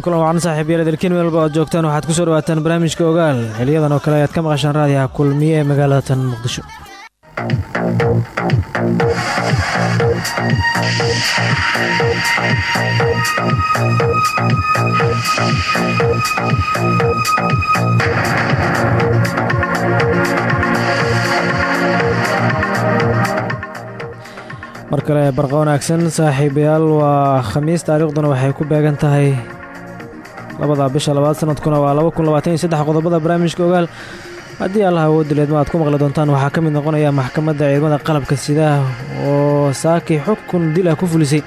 raxiim kulan wacan saaxiibayaal dalkiin meel walba joogtaan. Waxaad ku soo dhawaataan barnaamijka ogaal. Xiliyadan oo kale ayaad ka maqashaan raadiyaha kulmiye magaalada tan muqdisho. Mar kale barqa wanaagsan saaxiibayaal waa khamiis taariikhduna waxay ku beegan labada bisha labaad sanadkuna waa qodobada barnaamijka ogaal. Haddii allaha awoodileedma aad ku maqli doontaan waxaa ka mid noqonaya maxkamadda ciidamada qalabka sidaah oo saaki xukun dil ah ku fulisay.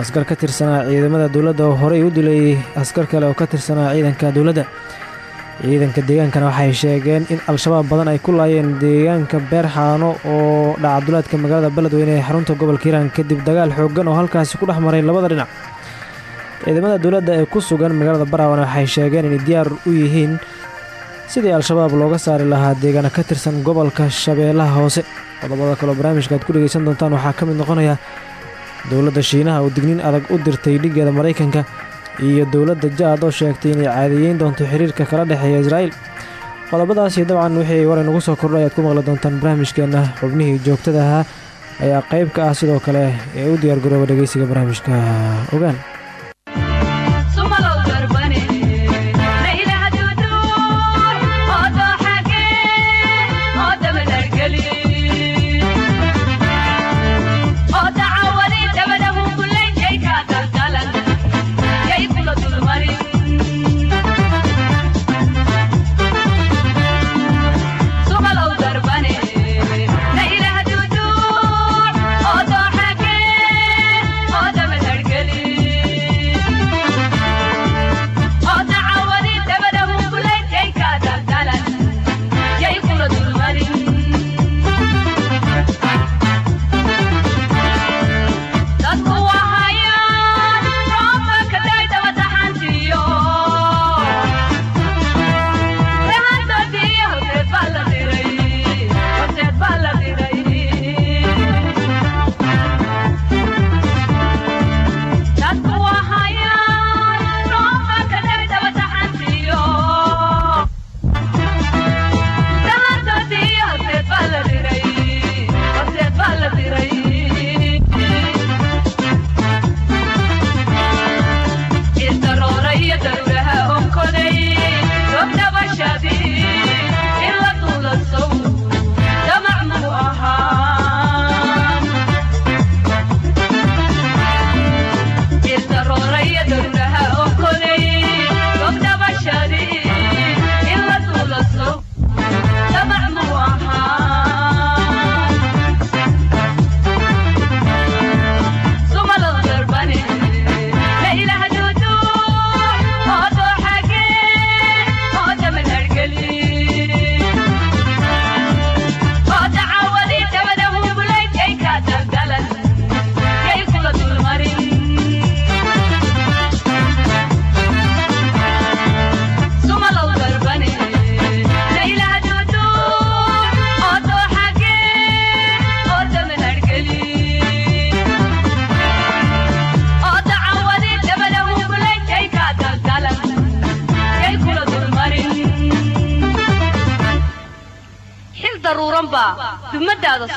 Askar ka tirsanaa ciidamada dowladda oo horey u dilay askar kale oo ka tirsanaa ciidanka dowladda. Ciidanka deegaankana waxay sheegeen in al-shabaab badan ay ku laayeen deegaanka beerxaano oo dhacabdulaadka magaalada beledweyne ee xarunta gobolka hiiraan kadib dagaal xooggan oo halkaasi ku dhex maray labada dhinac ciidamada dowladda ee ku sugan magaalada baraawana waxay sheegeen inay diyaar u yihiin sidii al-shabaab looga saari lahaa deegaana ka tirsan gobolka shabeellaha hoose. Qodobada kaleo barnaamijka aad ku dhegaysan doontaan waxaa ka mid noqonaya dowladda shiinaha oo digniin adag u dirtay dhiggeeda maraykanka iyo dowladda jaad oo sheegtay inay caadiyeyn doonto xiriirka kala dhexeeya israa'iil. Qodobadaasi dabcan wixii waray nagu soo kordhay ayaad ku maqli doontaan barnaamijkeenna xubnihii joogtada ayaa qayb ka ah sidoo kale ee u diyaar garooba dhegeysiga barnaamijka ogaan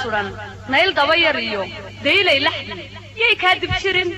suran nayl daba yar iyo daylay laxdi yay kaa dib jirin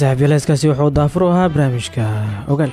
saaxiib heeskaasi wuxuu daafur u ahaa barnaamijka ogaal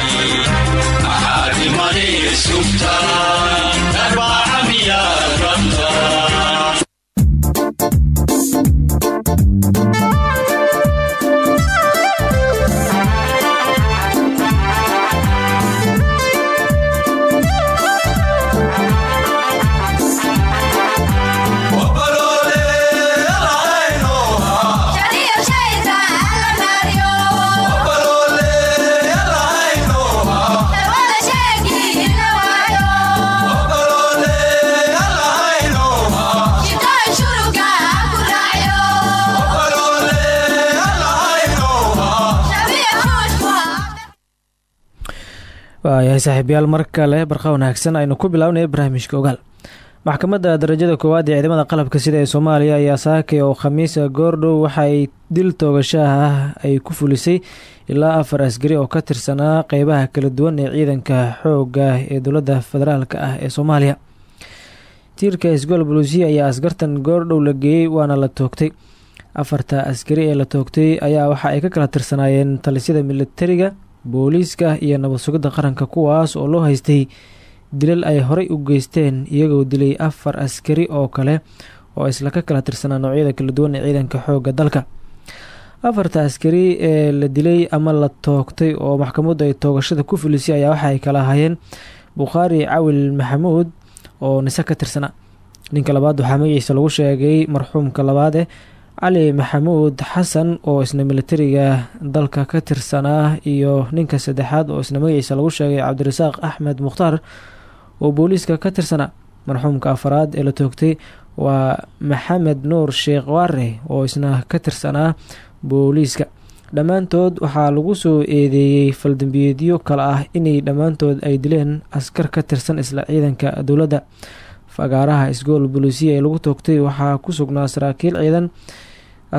imanay waayahay saaxiibayaal mar kale barqa wanaagsan aynu ku bilownaya barnaamijka ogaal maxkamadda darajada koowaad ee ciidamada qalabka sida ee soomaaliya ayaa saakay oo khamiisa goordhow waxaay dil toogashaha ah ay ku fulisay ilaa afar askari oo ka tirsanaa qeybaha kala duwan ee ciidanka xoogga ee dowladda federaalk ah ee soomaaliya. Tiirka isgool buluusiya ayaa askartan goordhow la geeyey waana la toogtay. Afarta askari ee la toogtay ayaa waxa ay ka kala tirsanaayeen talisyada militariga booliiska iyo nabad sugidda qaranka kuwaas oo loo haystay dilal ay horey u geysteen iyagoo dilay afar askari oo kale oo isla ka kala tirsanaa noocyada kala duwan ee ciidanka xoogga dalka. Afarta askari ee la dilay ama la toogtay oo maxkamaddu ay toogashada ku filisay ayaa waxa ay kala ahaayeen bukhaari cawil maxamuud oo nise ka tirsanaa. Ninka labaad waxaa magaciisa lagu sheegay marxuumka labaade cali maxamuud xasan oo isna militariga dalka ka tirsanaa iyo ninka saddexaad oo isna magaciisa lagu sheegay cabdirasaaq axmed mukhtaar oo booliiska ka tirsanaa. Marxuumka afaraad ee la toogtay waa maxamed nuur sheekh waare oo isna ka tirsanaa booliiska. Dhammaantood waxaa lagu soo eedeeyey faldambiyeedyo kale ah inay dhammaantood ay dileen askar ka tirsan isla ciidanka dowladda. Fagaaraha isgool boluusiya ee lagu toogtay waxaa ku sugnaa saraakiil ciidan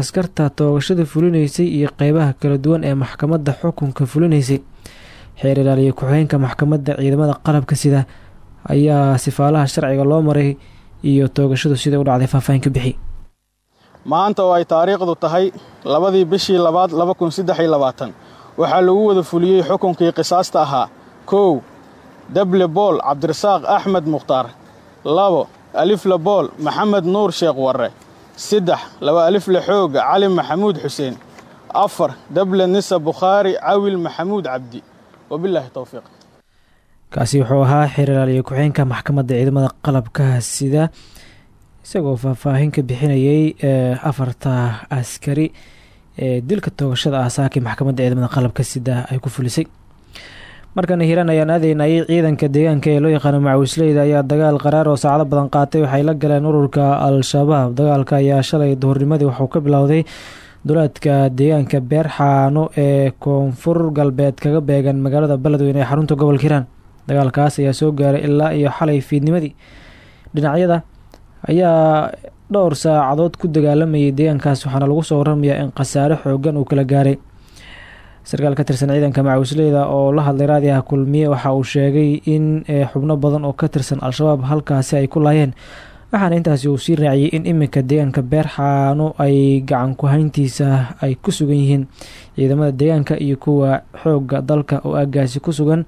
askarta toogashada fulinaysay iyo qeybaha kala duwan ee maxkamadda xukunka fulinaysay. Xeer ilaaliya ku-xigeenka maxkamadda ciidamada qalabka sida ayaa sifaalaha sharciga loo maray iyo toogashadu sida u dhacday faahfaahin ka bixi. Maanta oo ay taariikhdu tahay labadii bishii labaad laba kun waxaa lagu wada fuliyey xukunkii qisaasta ahaa kow dable bool cabdirasaaq axmed mukhtaar labo alifle bool maxamed nuur sheekh warre saddex laba alifle xooga cali maxamuud xuseen. Afar dable nisa bukhaari cawil maxamuud cabdi. Wabilaahi towfiiq kaasi wuxuu ahaa xeer ilaaliya ku-xigeenka maxkamadda ciidamada qalabka sida isagoo faahfaahin ka bixinayay afarta askari ee dilka toogashada ah saakii maxkamadda ciidamada qalabka sida ay ku fulisay markana hiiraan ayaan aadaynayay ciidanka deegaanka ee loo yaqaano macawisleyda ayaa dagaal qaraar oo saacado badan qaatay. Waxay la galeen ururka al-shabaab. Dagaalka ayaa shalay duhurnimadii. Waxuu ka bilowday duleedka deegaanka beerxaano ee koonfur galbeed kaga beegan magaalada beledweyne ee xarunta gobolka hiiraan dagaalkaas ayaa soo gaaray ilaa iyo xalay fiidnimadii. Dhinacyada ayaa dhowr saacadood ku dagaalamayay deegaankaas. Waxaana lagu soo waramayaa in khasaare xoogan uu kala gaaray sarkaal ka tirsan ciidanka macawisleyda oo la hadlay raadiyaha kulmiye waxa uu sheegay in xubno badan oo ka tirsan al-shabaab halkaasi ay ku laayeen. Waxaana intaasi uu sii raaciyey in iminka deegaanka beerxaano ay gacan ku-hayntiisa ay ku sugan yihiin. Ciidamada deegaanka iyo kuwa xoogga dalka oo aagaasi ku sugan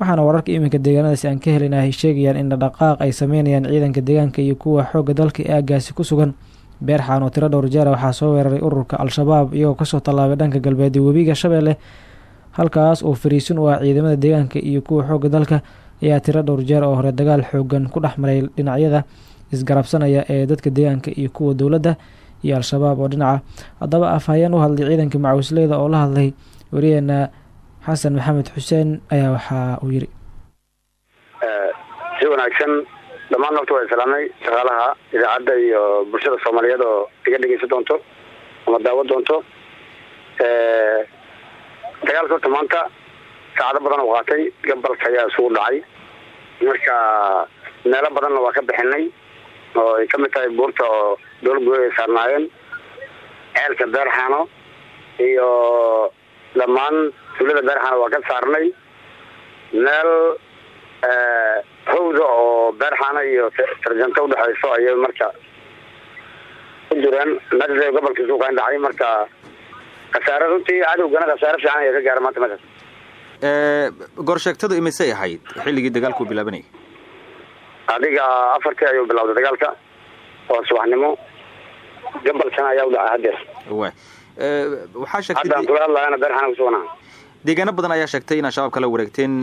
waxaana wararka iminka deegaanadaasi aan ka helina ay sheegayaan in dhaqaaq ay sameynayaan ciidanka deegaanka iyo kuwa xoogga dalka ee aagaasi ku sugan beerxaan oo tiro dhowr jeera waxaa soo weeraray ururka al-shabaab iyagoo ka soo tallaabay dhanka galbeed webiga shabeelle halkaas oo fariisin u ah ciidamada deegaanka iyo kuwa xoogga dalka ayaa tiro dhowr jeer oo hore dagaal xoogan ku dhex maray dhinacyada isgarabsanaya ee dadka deegaanka iyo kuwa dowladda iyo al-shabaab oo dhinaca. Haddaba afhayeen u hadlay ciidanka macawisleyda oo la hadlay wariyeena xasan maxamed xuseen ayaa waxa uu yiri. Si wanaagsan dhammaan horta waa islaamay shaqaalaha idaacadda iyo bulshada soomaaliyeed oo iga dhegeysan doonto ama daawo doonto. Dagaalka horta maanta saacado badan oo qaatay gabalka ayaa isugu dhacay. Marka meelo badanna waa ka bixinay oo ay ka mid tahay buurta oo dowlad ay saarnaayeen. Ceelka beerxaano iyo dhammaan tuulada beerxaano waa ka saarnay. Meel hawda oo beerxaano iyo tarjanta udhexayso ayay marka ku jireen. Meeshaas gobolka suuqan dhacay marka khasaare runtii cadowgana khasaare fiican ayaa ka gaara maanta meeshaas goorsheegtadu imisay ahayd xilligii dagaalku bilaabanayay? Adiga afartii ayuu bilowday dagaalka oo subaxnimo. Gabalkana ayaa u dhacay hadeer wa waxaa haddaan sheegtay kula beerxaana deegaano badan ayaa sheegtay inaad shabaab kala wareegteen.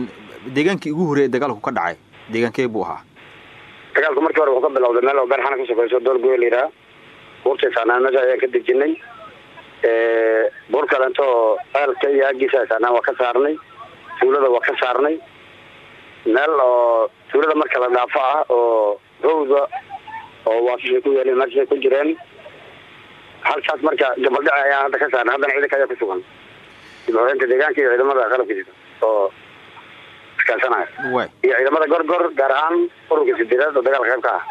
Deegaankii ugu horreeyay dagaalku ka dhacay deegaankee buu ahaa. Dagaalku markii hore wuxuu ka bilowday meel oo beerxaana ka sokayso doolgoy la yidhaha buurtay saarnaan meesha ayaan ka dejinay. Buur kalento ceelka iyo aagiisa ay saarnaan waa ka saarnay. Tuulada waa ka saarnay. Meel oo tuulada marka la dhaafo ah oo hawda oo waasishay ku yeeleen meeshaay ku jireen. Halkaas marka gabaldhaci ayaan hadda ka saarnay haddana ciidanka ayaa ku sugan. Dib deegaanka iyo ciidamada qalabka jira oo iskaasanaya way iyo ciidamada gorgor gaar ahaan ururka sideedaad oo dagaalka qayb ka ah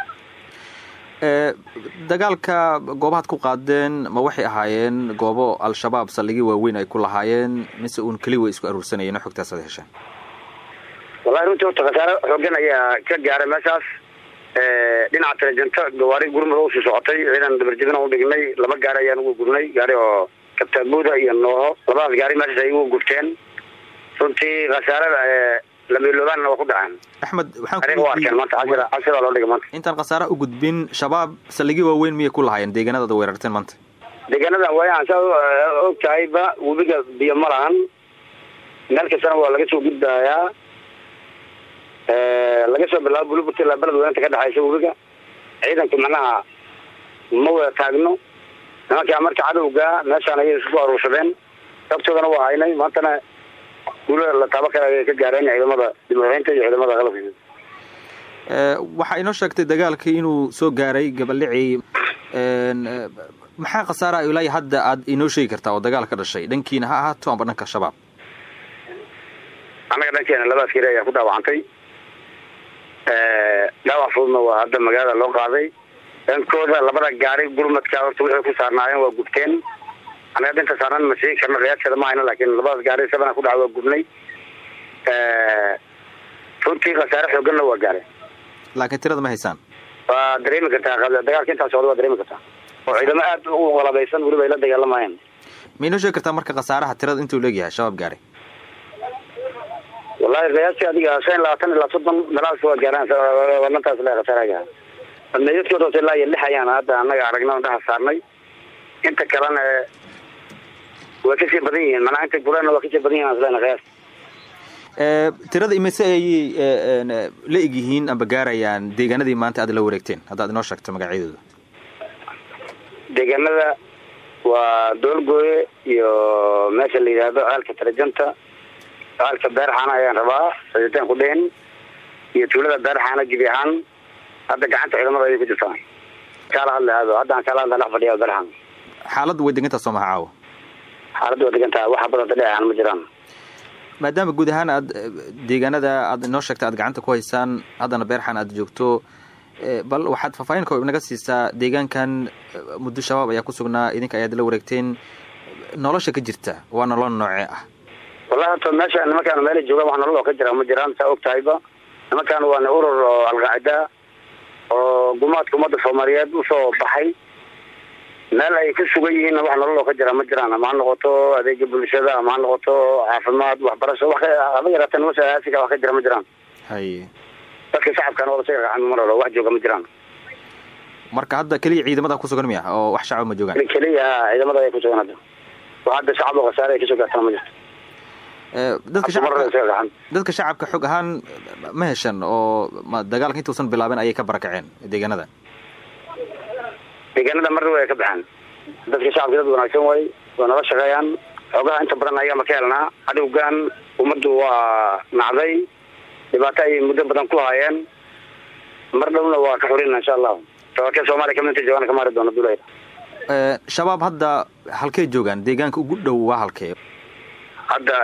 dagaalka goobahaad ku qaadeen ma waxay ahaayeen goobo al-shabaab saldhigyo waaweyn ay ku lahaayeen mise uun keli way isku aruursanayeen oo xogtaas aad hesheen wallahi runtii horta khasaare xoogan ayaa ka gaaray meeshaas. Dhinaca tarajanta gawaari gurmud oo u sii socotay ciidan dabarjebin u dhignay laba gaari ayaan ugu gurnay gaari oo kabtaabuuda iyo nooho. Labadaas gaari meeshaas ay ugu gurteen. Runtii khasaarada lameeloobaanna waa ku dhaceen axmed waxaan ku aniga u arkeen maanta cashira cashira loo dhigay maanta. intaan khasaare u gudbin shabaab saldhigyo waaweyn miyay ku lahaayeen? Deegaanada ad weerarteen maanta. Deegaanadan waayaan saa og tahayba webiga biyo ma lahan. Meel kastana waa laga soo gudbayaa laga soo bilaabo buluburt ilaa beled weynta ka dhexaysa webiga. Ciidanku macnaha ma wada taagno. Nimankaa marka cadowga meeshaan ayay isku aruursadeen sabtoodana waa haynay. Maantana guula la taabo kale ayay ka gaareen ciidamada dib uxeynta iyo ciidamada qalabka waxaa inoo sheegtay dagaalkii inuu soo gaaray gabaldhicii maxaa khasaara ilaa hadda aad inoo sheegi kartaa oo dagaal ka dhashay? Dhankiina ha ahaato amba dhanka shabaab? Annaga dhankeena laba askari ayaa ku dhaawacantay. Dhaawac fududna waa hadda magaalada loo qaaday. Dhankooda labada gaari gurmadka horta wixii ku saarnaayeen waa gubteen anaga dhanka saarnan ma sheegi karno qiyaaskeeda ma hayno laakiin labadaas gaari sabana ku dhaca waa gubnay. Runtii khasaare xooganna waa gaaray laakiin tirada ma haysaan? Waa dareemi kartaa dagaalka intaa socda waa dareemi kartaa. Oo ciidamo aad u qalabaysan weliba ay la dagaalamayeen ma inoo sheegi kartaa marka khasaaraha tirada intuu leegyahay shabaab gaaray wallahi qiyaastii adiga shan iyo labaatan ilaa soddon meelahaas waa gaaraan wadantaas le khasaaraga meeyadkooda ilaa iyo lix ayaan hadda annaga aragna dhaha saarnay. Inta kalena way ka sii badan yihiin manaa inta gurana waa ka sii badan yihiin aslen qiyaas tirada imise ayay la eg yihiin amba gaarayaan deegaanadii maanta aad la wareegteen haddaad inoo sheegto magacyadooda deegaanada waa doolgooye iyo meesha la yidhaahdo aalka tarajanta aalka beerxaana ayaan rabaa sajitaan ku dhihin iyo tuulada beerxaana gebi ahaan hadda gacanta ciidamada ayay ku jirtaa kaala hadlaado haddaan kaala hadla dhex fadhiya beerxaan xaaladdu way degantaa soo maha caawa xaaladdu waa degantaa waxa badanta dhinacan ma jiraan. Maadaama guud ahaan aad deegaanada aad inoo sheegta aad gacanta ku haysaan haddana beerxan aad joogto bal waxaad faahfaahin koob naga siisaa deegaankan muddo shabaab ayaa ku sugnaa idinka ayaad la wareegteen nolosha ka jirta. Waa nolol noocee ah. Wallahi horta meesha nimankaan meelay joogaan wax nolol oo ka jira ma jiraan saa og tahayba nimankaan waana urur oo alqaacida oo gumaadka ummadda soomaaliyeed u soo baxay meel ay ku sugan yihiinna wax nolol oo ka jira ma jiraan. Ama ha noqoto adeega bulshada ama ha noqoto caafimaad waxbarasho wax haba yaraatee nolosha aasiga wax ka jira ma jiraan. Haye dadka shacabkana wada si gacan mar hore wax jooga ma jiraan. Marka hadda keliya ciidamada ku sugan miya oo wax shacab ma joogaan? Keliya ciidamada ay ku sugan hadda. Wax hadda shacab oo khasaare ay ka soo gaartana ma jirto dadka mar hore shacabka dadka shacabka xog ahaan ma heshan oo ma dagaalka intuusan bilaabin ayay ka barakaceen deegaanada deegaanada marna way ka baxaan. Dadka shacabka dad wanaagsan way waa nala shaqeeyaan. Xoogaha inta badan ayaga ka helnaa cadowgan ummaddu waa nacday. Dhibaato ayay muddo badan ku haayeen mar dhowna waa ka xurina insha allahu. Tawaakee soomaaliya kamidta joogaan ka maari doona dulay shabaab hadda halkay joogaan? Deegaanka ugu dhow waa halkee? Hadda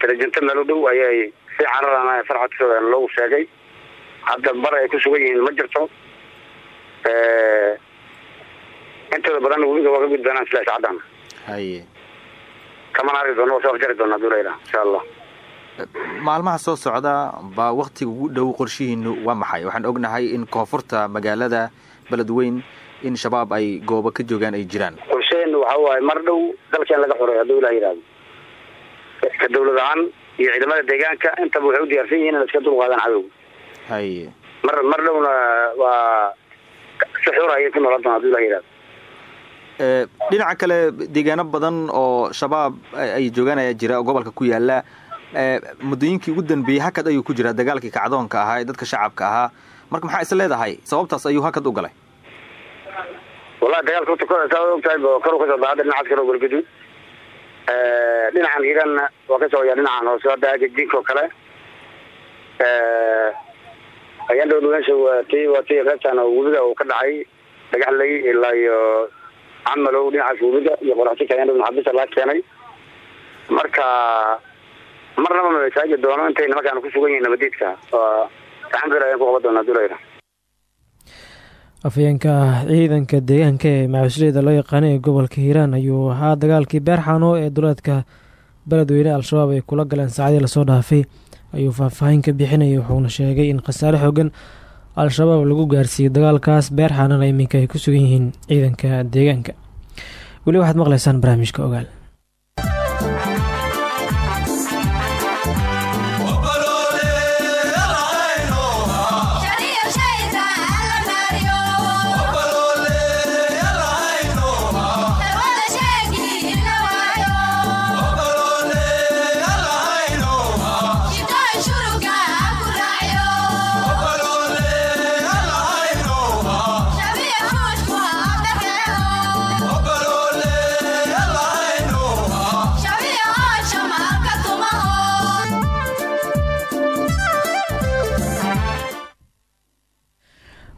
talajinta meel u dhow ayay si cararana farxadkooda loogu sheegay. Hadda bar ay ku sugan yihiin ma jirto intooda badan webiga waa ka gudbanaan sila haye kamana arki doona waa soo afjari doona dulayla insha allah maalmaha soo socda baa waktiga ugu dhow qorshihiinu waa maxay waxaan ognahay in koonfurta magaalada beledweyn in shabaab ay goobo ka joogaan ay jiraan qorsheenu waxa waaye mar dhow dalka in laga xoreeyo hadduu ilah yidhahdo ka dawlad ahaan iyo ciidamada deegaanka intaba waxay u diyaarsan yihiin in iska dulqaadaan cadowga haye mar mar dhowna waa si xura ayay ku noolaan doona haduu ilah yidhahdo dhinaca kale deegaano badan oo shabaab ay joogaan ayaa jira oo gobolka ku yaalla muddooyinkii ugu dambeeyey hakad ayuu ku jiraa. Dagaalkii kacdoonka ahaa ee dadka shacabka ahaa. Marka maxaa is leedahay? Sababtaas ayuu hakad u galay. Wallahi dagaalka uta saa ogtahay kor u ka soo ba hadda dhinacaas kale galgaduud dhinacan hiiranna waa ka soo ya dhinacan hoose hadda agajinka oo kale. Ayaan dhow meesha waa ti waa ti reebtaan oo webiga uu ka dhacay. Dhagaxley ilaa iyo camalow dhinacaas webiga iyo dhow maxabisa laga keenay. Marka marnaba masaagi doono intay nimankaan ku sugan yihiin nabadiidka. Alxamdulilah ayaan ku qaban doonaa dulayna afhayeenka ciidanka deegaanka ee macusleyda loo yaqaana ee gobolka hiiraan ayuu ahaa dagaalkii beerxano ee duleedka beledweyne al-shabaab ay kula galeen saacadii la soo dhaafay. Ayuu faahfaahin ka bixinayay wuxuuna sheegay in khasaare xoogan al-shabaab lagu gaarsiiyey dagaalkaas beerxanana iminka ay ku sugan yihiin ciidanka deegaanka. Weli waxaad maqlaysaan barnaamijka ogaal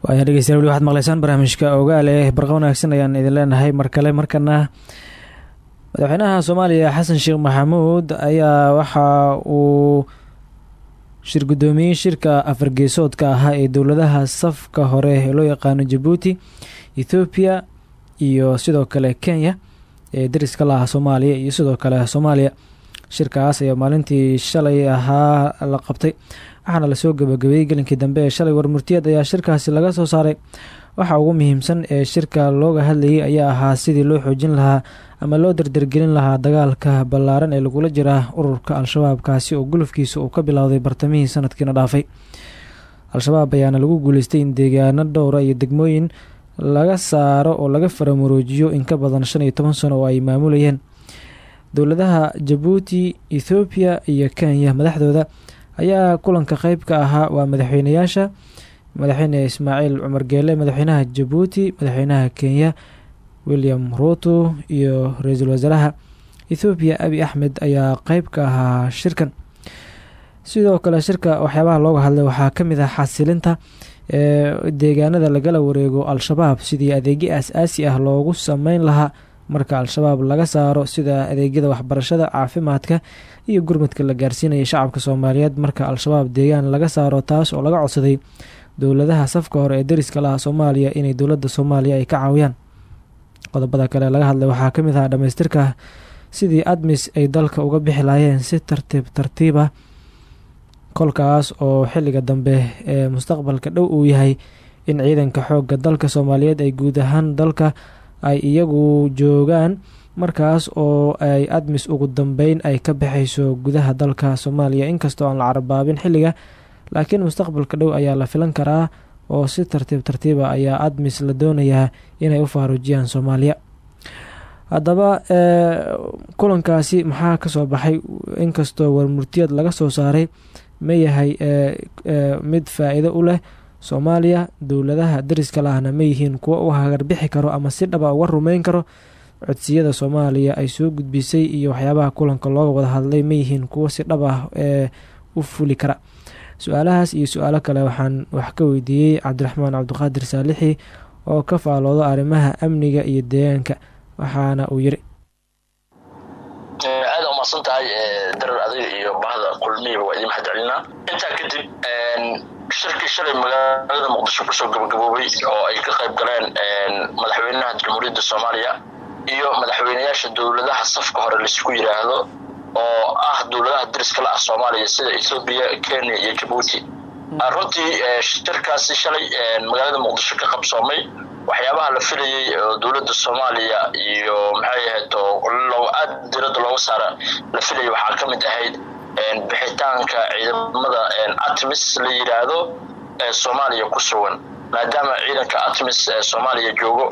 waaya dhegeystayaal weli waxaad maqleysaan barnaamijka ogaal ee barqa wanaagsan ayaan idin leenahay. Mar kale markana madaxweynaha soomaaliya xasan sheekh maxamuud ayaa waxa uu shir guddoomiyey shirka afargeesoodka ahaa ee dowladaha safka hore ee loo yaqaano jabuuti ethoobiya iyo sidoo kale kenya ee dariska laha soomaaliya iyo sidoo kale soomaaliya. Shirkaas ayaa maalintii shalay ahaa la qabtay waxaana la soo gabagabeeyey gelinkii dambe ee shalay warmurtiyeed ayaa shirkaasi laga soo saaray. Waxa ugu muhiimsan ee shirka looga hadlayay ayaa ahaa sidii loo xoojin lahaa ama loo dardargelin lahaa dagaalka ballaaran ee lagula jira ururka al-shabaab kaasi oo gulufkiisa uu ka bilowday bartamihii sanadkiina dhaafay. Al-shabaab ayaana lagu guuleystay in deegaano dhowra iyo degmooyin laga saaro oo laga faramuroojiyo in ka badan shan iyo toban sano oo ay maamulayeen. Dowladaha jabuuti ethoobiya iyo kenya madaxdooda ayaa kulanka qeyb ka ahaa waa madaxweynayaasha madaxweyne ismaaciil cumar geele madaxweynaha jabuuti madaxweynaha kenya william ruto iyo ra'iisul wasaaraha ethoobiya abi axmed ayaa qeyb ka ahaa shirkan. Sidoo kale shirka waxyaabaha looga hadlay waxaa ka mid ah xasilinta ee deegaanada lagala wareego al-shabaab sidii adeegyo as-aasi ah loogu sameyn lahaa marka al-shabaab laga saaro sida adeegyada waxbarashada caafimaadka iyo gurmadka la gaarsiinaya shacabka soomaaliyeed marka al-shabaab deegaan laga saaro taas oo laga codsaday dowladaha safka hore ee dariska laha soomaaliya inay dowladda soomaaliya ay ka caawiyaan. Qodobada kale laga hadlay waxaa ka mid ah dhamaystirka sidii admis ay dalka uga bixi laayeen si tartiib tartiib ah kolkaas oo xilliga dambe ee mustaqbalka dhow uu yahay in ciidanka xoogga dalka soomaaliyeed ay guud ahaan dalka ay iyagu joogaan markaas oo ay admis ugu dambeyn ay ka baxayso gudaha dalka soomaaliya. Inkastoo aan la carabaabin xilliga laakiin mustaqbalka dhow ayaa la filan karaa oo si tartiib tartiiba ayaa admis la doonayaa inay u faaruujiyaan soomaaliya. Haddaba kulankaasi maxaa ka soo baxay? Inkastoo warmurtiyad laga soo saaray ma yahay mid faa-iido u leh soomaaliya dowladaha dariska lahna ma yihiin kuwo u hagarbixi karo ama si dhaba uga rumeyn karo. Codsiyada soomaaliya ay soo gudbisay iyo waxyaabaha kulanka looga wada hadlay ma yihiin kuwo si dhab ah ee u fuli kara. Su'aalahaas iyo su'aalo kale waxaan wax ka weydiiyey cabdiraxmaan cabdiqaadir saalixi oo ka faaloodo arrimaha amniga iyo deegaanka waxaana uu yiri. Aada umahadsan tahay darar adiga iyo bahda kulmihiba waa idin mahad celinaa intaa kadib shirkii shalay magaalada muqdisho ku soo gabagaboobay oo ay ka qayb galeen madaxweynaha jamhuuriyadda soomaaliya iyo madaxweynayaasha dowladaha safka hore la isku yidhaahdo oo ah dowladaha dariska la ah soomaaliya sida ethoobiya kenya iyo jabuuti runtii shirkaasi shalay magaalada muqdisho ka qabsoomay waxyaabaha la filayay oo dowladda soomaaliya iyo maxay ahayd oo aad diradda looga saara la filayay waxaa ka mid ahayd bixitaanka ciidamada atmis la yidhaahdo ee soomaaliya ku sugan maadaama ciidanka atmis ee soomaaliya joogo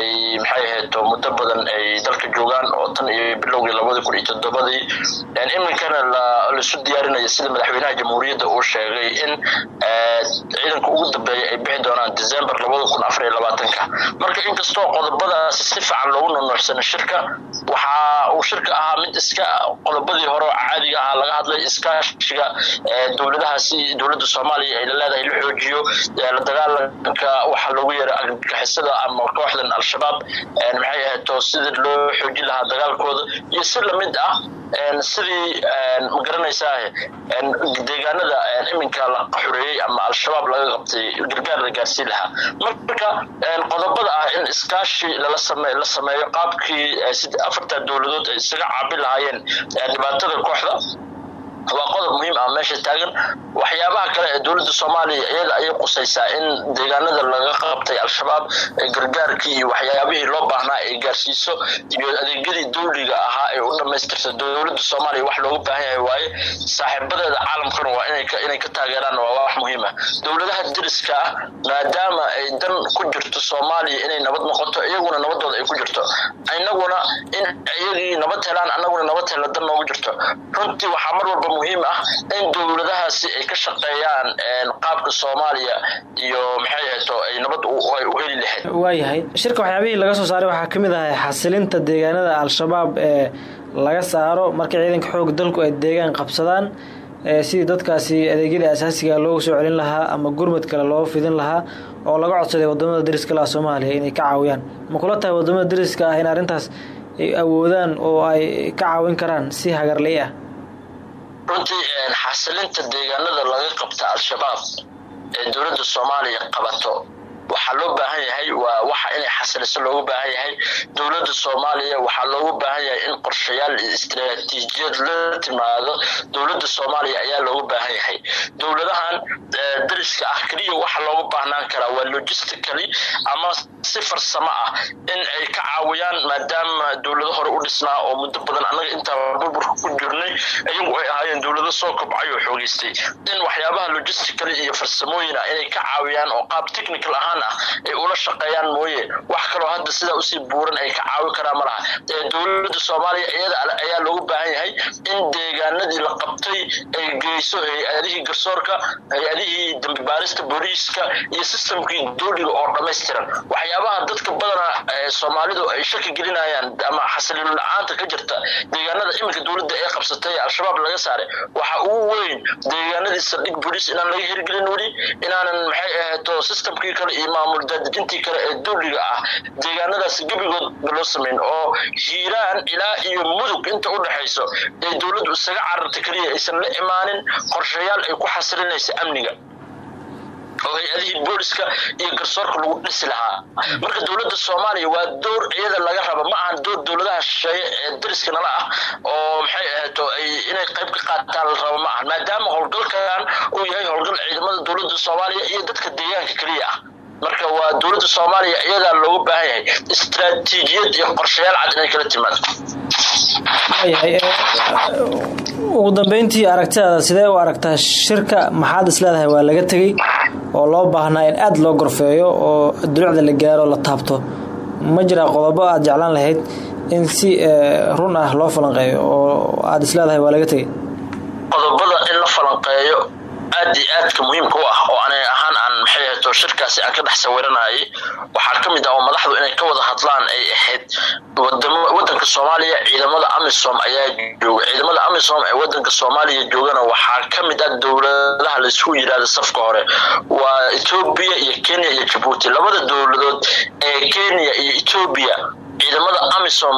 ay maxay ahayd muddo badan ay dalka joogaan oo tan iyo bilowgii labadii kun iyo toddobadii. Iminkana laisu diyaarinaya sida madaxweynaha jamhuuriyadda uu sheegay in ciidanka ugu dambeeya ay bixi doonaan december labada kun afar iyo labaatanka. Marka inkastoo qodobadaas si fiican loogu nunuuxsana shirka waxa uu shirka ahaa mid iska qodobadii hore caadiga ahaa laga hadlay iskaashiga dowladahaasi dowladda soomaaliya ay la leedahay la xoojiyo la dagaalanka waxaa loogu yeera argagixisada ama kooxdan al-shabaab maxay ahayd oo sidii loo xoojin lahaa dagaalkooda iyo si la mid ah sidii ma garanaysaa deegaanada iminka la xureeyey ama al-shabaab laga qabtay gargaar la gaarsiin lahaa. Marka qodobada ah in iskaashi la sameeyo qaabkii sida afarta dowladood ay isaga caabin lahaayeen dhibaatada kooxda waa qodob muhiim ah meesha taagan. Waxyaabaha kale ee dowladda soomaaliya iyada ayay qusaysaa in deegaanada laga qabtay al-shabaab gargaarkii iyo waxyaabihii loo baahnaa ay gaarsiiso iyo adeegyadii dowliga ahaa ay u dhamaystirta dowladda soomaaliya. Wax loogu baahan yahay waaye saaxiibadeeda caalamkana waa inay ka taageeraan waa wax muhiim ah. Dowladaha deriska ah maadaama ay dan ku jirto soomaaliya inay nabad noqoto iyaguna nabadooda ay ku jirto. Inaguna in iyagii nabad helaan anaguna nabad hela dan noogu jirto. Runtii waxaa mar walba muhiim ah in dowladahaasi ay ka shaqeeyaan qaabka soomaaliya iyo maxay ahayd oo ay nabad u heli lahayd. Waayahay shirka waxyaabihii laga soo saaray waxaa ka mid ahay xasilinta deegaanada al-shabaab ee laga saaro markii ciidanka xoog dalku ay deegaan qabsadaan sidii dadkaasi adeegyada asaasiga loogu soo celin lahaa ama gurmad kale loo fidin lahaa oo laga codsaday waddamada dariska laha soomaaliya inay ka caawiyaan. Ma kula tahay waddamada dariska ah in arrintaas ay awoodaan oo ay ka caawin karaan si hagarley ah runtii xasilinta deegaanada laga qabta al-shabaab ee dowladda soomaaliya qabato waxaa loo baahan yahay waa waxa inay xasiliso loogu baahan yahay. Dowladda soomaaliya waxaa loogu baahan yahay in qorshayaal istaraatiijiyad la timaado. Dowladda soomaaliya ayaa loogu baahan yahay. Dowladahan dariska ah keliya waxa loogu baahnaan karaa waa logistically ama si farsamo ah in ay ka caawiyaan maadaama dowlado hore u dhisnaa oo muddo badan annaga intaa burburka ku jirnay iyagu ay ahaayeen dowlado soo kobcay oo xoogeystay in waxyaabaha logistically iyo farsamooyina inay ka caawiyaan oo qaab technical ahaan ah ay ula shaqeeyaan mooye. Wax kaloo hadda sidaa u sii buuran ay ka caawin karaan ma laha. Soomaaliya iyada ayaa loogu baahan yahay in deegaanadii la qabtay ay geyso hay'adihii garsoorka hay'adihii dambi baarista booliiska iyo sistamkii dowliga oo dhammaystiran waxyaabaha dadka badana soomaalidu ay shaki gelinayaan ama xasililo la'aanta ka jirta deegaanada iminka dowladda ee qabsatay al-shabaab laga saaray waxa ugu weyn deegaanadii saldhig booliis inaan laga hirgelin weli inaanan maxay ahayto sistamkii kale iyo maamul daadejintii kale ee dowliga ah deegaanadaas gebigood loo samayn oo hiiraan ilaa iyo mudug inta u dhexayso ee dowladdu isaga cararta keliya aysan la imaanin qorshayaal ay ku xasilinaysa amniga. Oo hay'adihii booliska iyo garsoorka lagu dhisi lahaa. Marka dowladda soomaaliya waa door iyada laga raba ma ahan door dowladaha shisheeye ee dariska nala ah oo maxay ahayto ay inay qayb ka qaataan la rabo ma ahan. Maadaama howlgalkan uu yahay howlgal ciidamada dowladda soomaaliya iyo dadka deegaanka keliya ah marka waa dowladda soomaaliya iyadaa loogu baahan yahay istaraatiijiyad iyo qorshayaal cad inay kala timaado. Ugu dambeyntii aragtidaada sidee u aragtaa shirka maxaad isleedahay waa laga tegey oo loo baahnaa in aada loo gorfeeyo oo dulucda la gaaro la taabto. Ma jiraa qodobo aad jeclaan lahayd in si run ah loo falanqeeyo oo aada isleedahay waa laga tegey? Qodobada in la falanqeeyo aad iyo aadka muhiimka u ah oo anay ahaan aan maxay ahayto shirkaasi aan ka dhex sawiranayay waxaa ka mid ah oo madaxdu inay ka wada hadlaan ay ahayd wadanka soomaaliya ciidamada amisom ayaa jooga. Ciidamada amisom ee wadanka soomaaliya joogana waxaa ka mid ah dowladaha laisugu yidhahda safka hore waa etoobiya iyo kenya iyo jabuuti labada dowladood ee kenya iyo etoobiya ciidamada amisom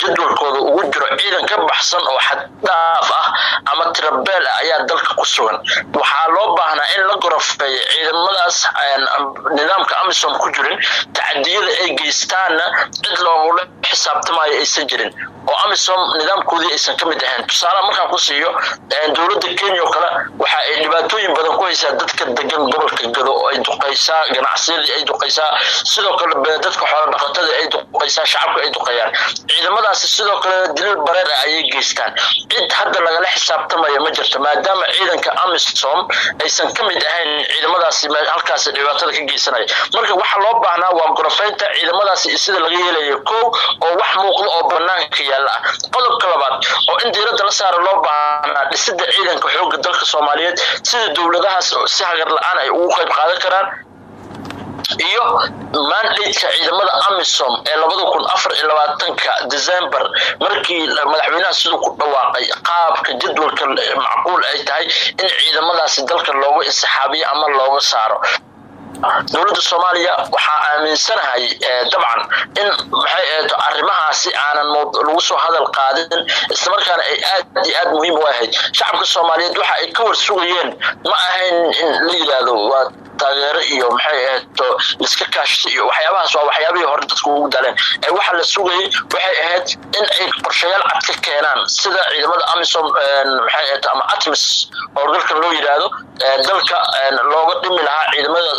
jadwalkooda ugu jiro ciidan ka baxsan oo xaddhaaf ah ama tirabeel ah ayaa dalka ku sugan. Waxaa loo baahnaa in la gorofeeyo ciidamadaas nidaamka amisom ku jirin tacadiyada ay geystaanna cid loogula xisaabtamayo aysan jirin oo amisom nidaamkoodii aysan ka mid ahayn. Tusaale markaan ku siiyo dowladda kenya oo kale waxa ay dhibaatooyin badan ku haysaa dadka degan gobolka gado ay duqaysaa ganacsiyadii ay duqaysaa. Sidoo kale dadka xoolo dhaqatada ay duqaysaa shacabka ay duqayaan. Ciidamadaasi sidoo kale daliil bareer ah ayay geystaan. Cid hadda lagala xisaabtamaya ma jirto maadaama ciidanka amisom aysan ka mid ahayn ciidamadaasi halkaasi dhibaatada ka geysanaya. Marka waxaa loo baahnaa waa gorofeynta ciidamadaasi sida laga yeelayo kow oo wax muuqda oo banaanka yaalla. Ah qodobka labaad oo in diiradda la saara loo baahnaa dhisida ciidanka xoogga dalka soomaaliyeed sida dowladahaas si hagar la'aan ay ugu qayb qaadan karaan iyo mandateka ciidamada amisom ee labada kun afar iyo labaatanka december markii madaxweynaha siduu ku dhawaaqay qaabka jadwalka macquul ay tahay in ciidamadaasi dalka looga insixaabiyo ama looga saaro. Dowladda soomaaliya waxaa aaminsanahay dabcan in maxay ahayto arrimahaasi aanan lagu soo hadal qaadin islamarkaana ay aad iyo aad muhiim u ahayd. Shacabka soomaaliyeed waxa ay ka war sugayeen ma ahayn in la yidhaahdo waa taageero iyo maxay ahayto liska kaashta iyo waxyaabahaas waa waxyaabihii hore dadku ugu daleen ee waxa la sugayay waxay ahayd in ay qorshayaal cad ka keenaan sida ciidamada amisom maxay ahayto ama atmis howlgalka loo yidhaahdo dalka looga dhimi lahaa ciidamada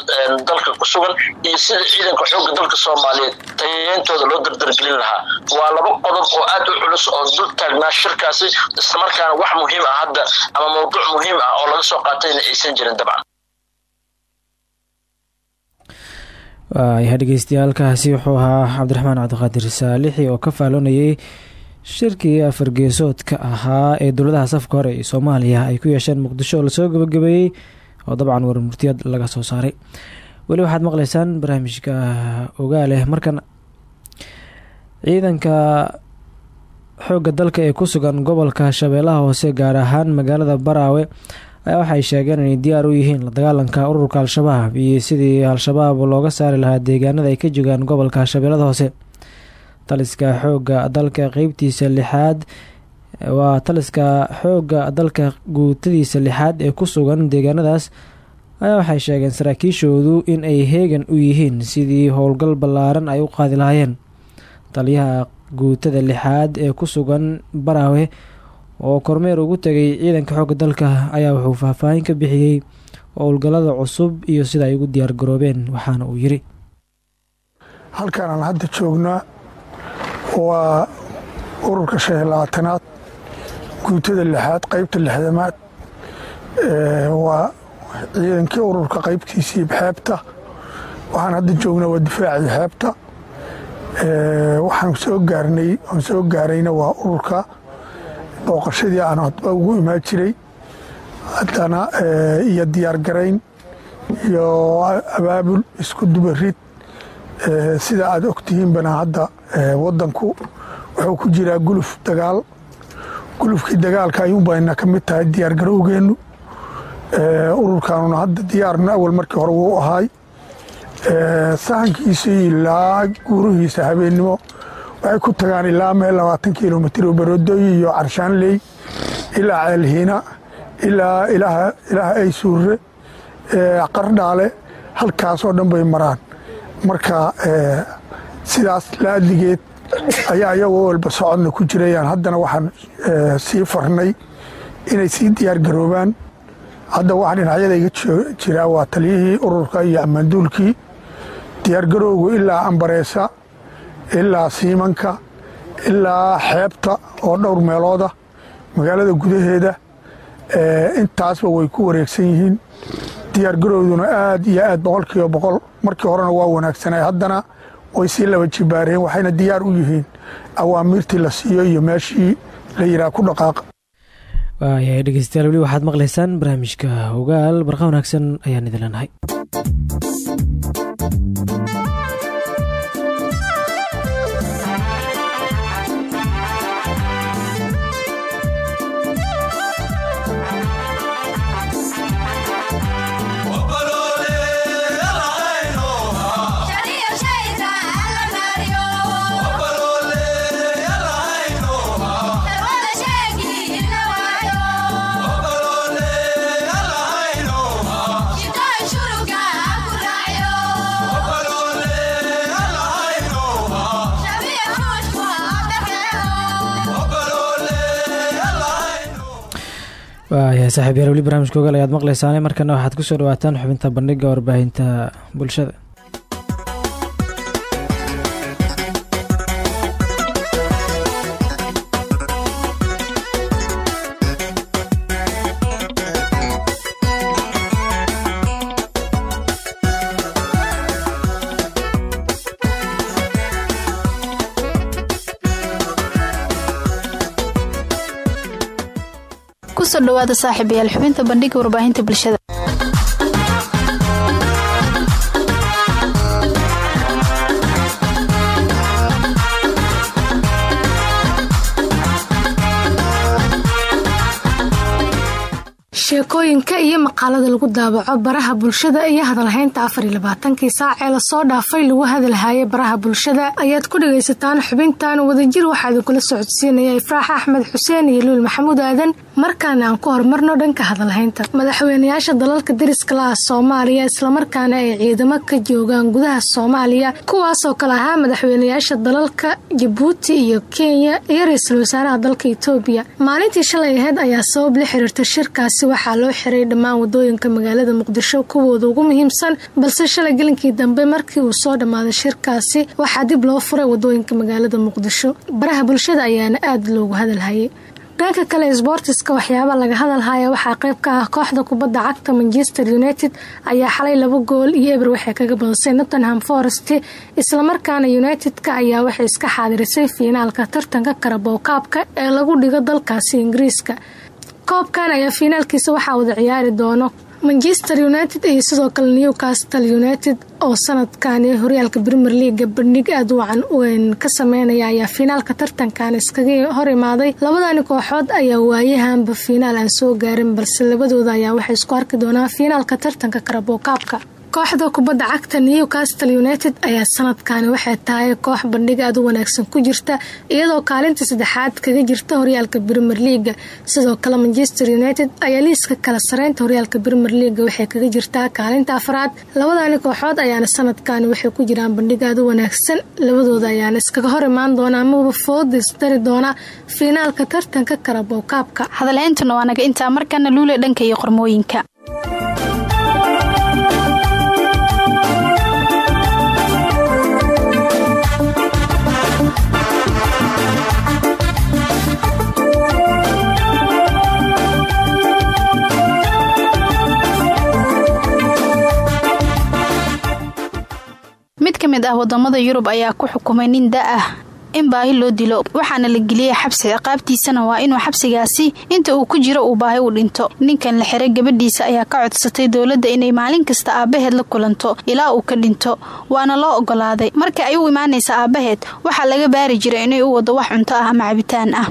dalka ku sugan iyo sida ciidanka xoogga dalka soomaaliyeed tayeyntooda loo dardargelin lahaa. Waa laba qodob oo aad u culus oo dul taagnaa shirkaasi islamarkaana wax muhiim ah hadda ama mawduuc muhiim ah oo laga soo qaatayna aysan jirin dabcan waayahay dhegeystayaaalkaasi wuxuu ahaa cabdiraxmaan cabdiqaadir saalixi oo ka faaloonayay shirkii afar geesoodka ahaa ee dowladaha safka hore ee soomaaliya. Ay ku yeesheen muqdisho oo la soo gabagabeeyey oo dabcan warmurtiyad laga soo saaray. Weli waxaad maqleysaan barnaamijka ogaaleh markan ciidanka xoogga dalka ee ku sugan gobolka shabeellaha hoose gaar ahaan magaalada baraawe ayaa waxay sheegeen inay diyaar u yihiin la dagaalanka ururka al-shabaab iyo sidii al-shabaab looga saari lahaa deegaanada ay ka jogaan gobolka shabeellada hoose. Taliska xoogga dalka qeybtiisa lixaad waa taliska xoogga dalka guutadiisa lixaad ee ku sugan deegaanadaas ayaa waxay sheegeen saraakiishoodu in ay heegan u yihiin sidii howlgal ballaaran ay u qaadi lahaayeen. Taliyaha guutada lixaad ee ku sugan baraawe oo kormeer ugu tegay ciidanka xoogga dalka ayaa wuxuu faahfaahin ka bixiyey howlgallada cusub iyo sida ay ugu diyaar garoobeen waxaana uu yiri. Halkan aan hadda joognaa waa ururka shan iyo labaatanaad guutada lixaad qaybta lixdamaad waa ciidankii ururka qaybtiisii xeebta. Waxaan hadda joognaa waa difaacii xeebta. Waxaan soo gaarnay aan soo gaarayna waa ururka booqashadii aan hadba ugu imaan jiray haddana iyo diyaargarayn iyo abaabul isku dubarid sida aad ogtihiinbana hadda wadanku wuxuu ku jiraa guluf dagaal. Gulufkii dagaalka ayuunbayna ka mid tahay diyaargarowgeennu ururkaanuna hadda diyaarna awal markii hore wuu ahaay. Sahankiisii ilaa guurihiisa habeennimo waxay ku tagaan ilaa meel labaatan kilomitr oo baroodooyi iyo carshaanley ilaa ceelhiina ilaa ilaaha aysuure qardhaale halkaasoo dhan bay maraan. Marka sidaas laadligeed ayaa iyagoo walba socodna ku jirayaan. Haddana waxaan sii farnay inay sii diyaar garoobaan. Hadda waxaa dhinacyada iga jiraa waa taliyihii ururka iyo ammaanduulkii diyaargarowgu ilaa ambareesa ilaa siimanka ilaa xeebta oo dhowr meelooda magaalada gudaheeda intaasba way ku wareegsan yihiin. Diyaargarowduna aad iyo aad boqolkiiba boqol. Markii horena waa wanaagsanay. Haddana way sii laba jibaareen waxayna diyaar u yihiin awaamiirtii la siiyo iyo meeshii la yidhaha ku dhaqaaqa waayahay dhegeystayaal weli waxaad maqlaysaan barnaamijka ogaal. Barqa wanaagsan ayaan idin waayahay saaxiib yaal weli barnaamijka ogaal ayaad maqleysaane markana waxaad ku soo dhawaataan xubinta bandhiga warbaahinta bulshada dhawaada saaxiibayaal xubinta bandhiga warbaahinta bulshada. Sheekooyinka iyo maqaalada lagu daabaco baraha bulshada iyo hadalhaynta afar iyo labaatankii saac ee la soo dhaafay lagu hadalhayay baraha bulshada ayaad ku dhagaysataan xubintan wadajir waxaa idinkula socodsiinaya ifraax axmed xuseen iyo luul maxamuud aadan markaana aan ku horumarno dhanka hadalhaynta madaxweynayaasha dalalka dariska la ah soomaaliya islamarkaana ay ciidamo ka joogaan gudaha soomaaliya kuwaasoo kale ahaa madaxweynayaasha dalalka jabuuti iyo kenya iyo ra'iisul wasaaraha dalka itoobiya. Maalintii shalay aheyd ayaa sabab la xiriirta shirkaasi waxaa loo xiray dhammaan waddooyinka magaalada muqdisho kuwooda ugu muhiimsan balse shalay gelinkii dambe markii uu soo dhammaaday shirkaasi waxaa dib loo furay waddooyinka magaalada muqdisho. Baraha bulshada ayaana aada loogu hadalhayay dhanka kale sboortiska waxyaaba laga hadalhaya waxaa qayb ka ah kooxda kubadda cagta manchester united ayaa xalay laba gool iyo eber waxay kaga badisay nottenham forest islamarkaana united-ka ayaa waxay iska xaadirisay fiinaalka tartanka karabokaabka ee lagu dhigo dalkaasi ingiriiska. Koobkan ayaa fiinaalkiisa waxaa wada ciyaari doono manchester united iyo sidoo kale newcastle united oo sanadkani horyaalka premier leaga bandhig aada wacan weyn ka sameynaya ayaa fiinaalka tartankan iskaga hor imaaday. Labadani kooxood ayaa waayahanba fiinaal aan soo gaarin balse labadooda ayaa waxay isku arki doonaan fiinaalka tartanka karabokaabka kooxda kubadda cagta newcastle united ayaa sanadkani waxay tahay koox bandhig aada u wanaagsan ku jirta iyadoo kaalinta saddexaad kaga jirta horyaalka premier leaga sidoo kale manchester united ayaa liiska kala sareynta horyaalka premier leaga waxay kaga jirtaa kaalinta afraad. Labadani kooxood ayaana sanadkani waxay ku jiraan bandhig aada u wanaagsan labadooda ayaana iskaga hor imaan doona amaba fooda isdari doona fiinaalka tartanka karabokaabka hadalhayntuna waa naga intaa markana luule dhanka iyo qormooyinka ka mid ah waddamada yurub ayaa ku xukumay nin da ah in baahi loo dilo waxaana la geliyey xabsi. Ciqaabtiisana waa inuu xabsigaasi inta uu ku jiro uu baahi u dhinto. Ninkan la xiray gabadhiisa ayaa ka codsatay dowladda inay maalin kasta aabbaheed la kulanto ilaa uu ka dhinto waana loo ogolaaday. Marka ay u imaanaysa aabbaheed waxaa laga baari jiray inay u wado wax cunto ah ama cabitaan ah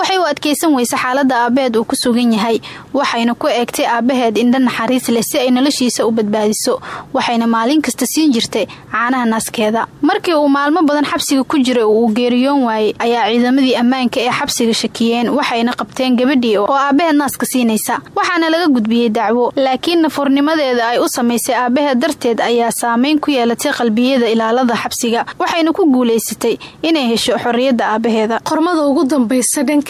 waxay u adkaysan weysa xaaladda aabbaheed uu ku sugan yahay. Waxayna ku eegtay aabbaheed indha naxariis leh si ay noloshiisa u badbaadiso. Waxayna maalin kasta siin jirtay caanaha naaskeeda. Markii uu maalmo badan xabsiga ku jiray uu geeriyoon waayey ayaa ciidamadii ammaanka ee xabsiga shakiyeen. Waxayna qabteen gabadhii oo aabbaheed naaska siinaysa. Waxaana laga gudbiyey dacwo laakiin nafurnimadeeda ay u samaysay aabbaheed darteed ayaa saameyn ku yeelatay qalbiyada ilaalada xabsiga. Waxayna ku guulaysatay inay hesho xorriyadda aabbaheeda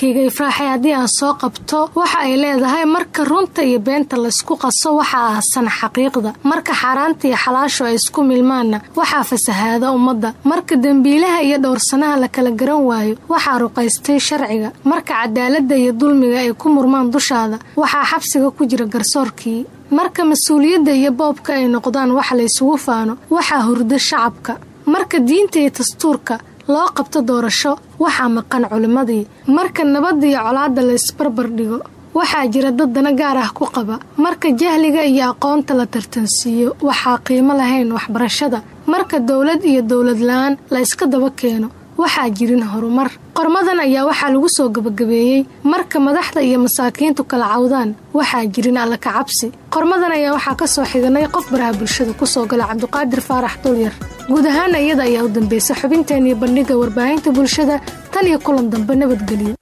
dhankayga ifraaxay haddii aan soo qabto waxa ay leedahay marka runta iyo beenta laysku qaso waxaa ahsan xaqiiqda. Marka xaaraanta iyo xalaashu ay isku milmaanna waxaa fasahaada ummadda. Marka dembiilaha iyo dhowrsanaha la kala garan waayo waxaa ruqaystay sharciga. Marka cadaaladda iyo dulmiga ay ku murmaan dushaada waxaa xabsiga ku jira garsoorkii. Marka mas'uuliyadda iyo boobka ay noqdaan wax laysugu faano waxaa hurdo shacabka. Marka diinta iyo dastuurka loo qabto doorasho waxaa maqan culimmadii marka nabadda iyo colaadda la isbarbar dhigo waxaa jira dad dana gaar ah ku qaba. Marka jahliga iyo aqoonta la tartansiiyo waxaa qiimo lahayn waxbarashada. Marka dowlad iyo dowlad la'aan la iska daba keeno waxaa jirin horumar. Qormadan ayaa waxaa lagu soo gabagabeeyey marka madaxda iyo masaakiintu kala cawdaan. Waxaa jirin alla ka cabsi. Qormadan ayaa waxaa ka soo xiganay qof baraha bulshada ku soo gala cabdiqaadir faarax dulyar guud ahaana iyada ayaa u dambeysay xubinteen iyo bandhiga warbaahinta bulshada tan iyo kulan dambe nabadgelyo.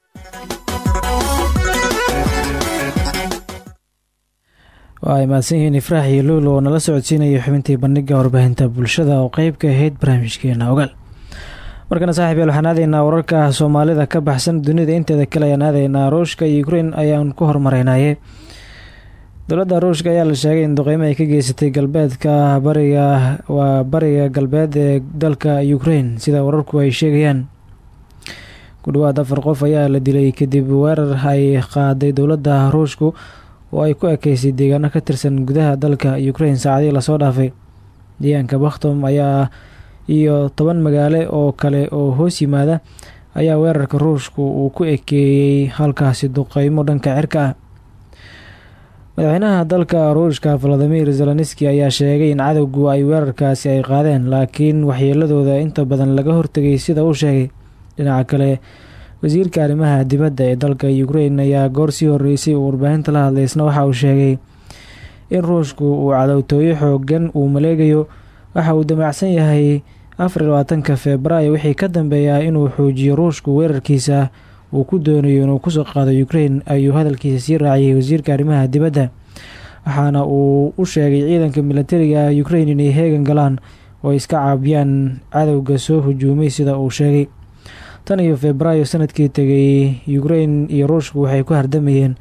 Waa mahadsan ifraax iyo luul oo nala socodsiinaya xubintii bandhiga warbaahinta bulshada oo qeyb ka ahayd barnaamijkeena ogaal markana saaxiib waxaan aadaynaa wararka soomaalida ka baxsan dunida inteeda kale ayaan aadaynaa ruushka iyo ukrein ayaan ku horumareynaye dowladda ruushka ayaa la sheegay in duqeymo ay ka geysatay galbeedka bariga waa bariga galbeed ee dalka ukrein sida wararku ay sheegayaan. Ku dhawaad afar qof ayaa la dilay kadib weerar ay qaaday dowladda ruushku oo ay ku ekeysay deegaano ka tirsan gudaha dalka ukrein saacadii la soo dhaafay deegaanka bakhtom ayaa iyo toban magaale oo kale oo hoos yimaada ayaa weerarka ruushku uu ku ekeeyey halkaasi duqeymo dhanka cirka ah. Madaxweynaha dalka ruushka valadimir zelenski ayaa sheegay in cadowgu ay weerarkaasi ay qaadeen laakiin waxyeeladooda inta badan laga hortegay sida uu sheegay. Dhinaca kale wasiirka arrimaha dibadda ee dalka ukrein ayaa goor sii horeysay uu warbaahinta la hadlay isna waxa uu sheegay in ruushku uu cadowtooyo xoogan uu maleegayo. Waxa uu damacsan yahay afar iyo labaatanka febraayo wixii ka dambeeyaa inuu xoojiyo ruushku weerarkiisa uu ku doonayo inuu ku soo qaado ukrein ayuu hadalkiisa sii raaciyay wasiirka arrimaha dibadda waxaana uu u sheegay ciidanka milatariga ukrein inay heegan galaan oo iska caabiyaan cadowga soo hujuumay sida uu sheegay. Tan iyo febraayo sannadkii tegay ukrein iyo ruushku waxay ku hardamayeen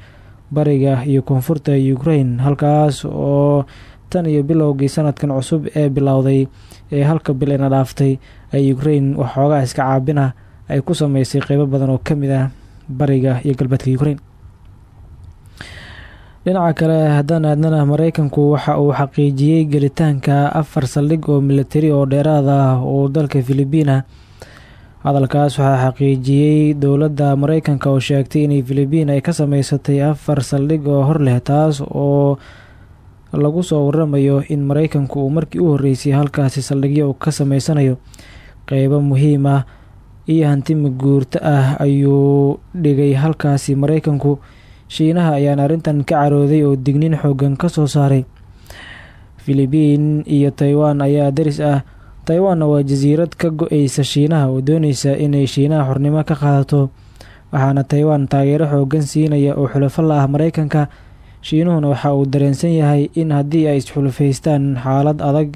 bariga iyo koonfurta ukrein halkaas oo tan iyo bilowgii sanadkan cusub ee bilowday ee halka bil ina dhaaftay ay ukrein waxoogaa iska caabin ay ku sameysay qeybo badan oo ka mid ah bariga iyo galbeedka ukrein dhinaca kale haddaan aadnana mareykanku waxa uu xaqiijiyey gelitaanka afar saldhig oo militari oo dheeraad ah oo dalka filibiina. Hadalkaas waxaa xaqiijiyey dowladda mareykanka oo sheegtay inay filibiin ay ka sameysatay afar saldhig oo hor leh taas oo lagu soo waramayo in mareykanku uu markii u horreysay halkaasi saldhigyo ka sameysanayo qeybo muhiim ah iyo hanti maguurto ah ayuu dhigay halkaasi mareykanku shiinaha ayaana arrintan ka carooday oo digniin xoogan ka soo saaray. Filibiin iyo taiwan ayaa daris ah. Taiwanna waa jasiirad ka go-eysa shiinaha oo dooneysa inay shiinaha xornimo ka qaadato. Waxaana taiwan taageero xoogan siinaya oo xulafo la ah mareykanka shiinuhuna waxa uu dareensan yahay in haddii ay isxulufaystaan xaalad adag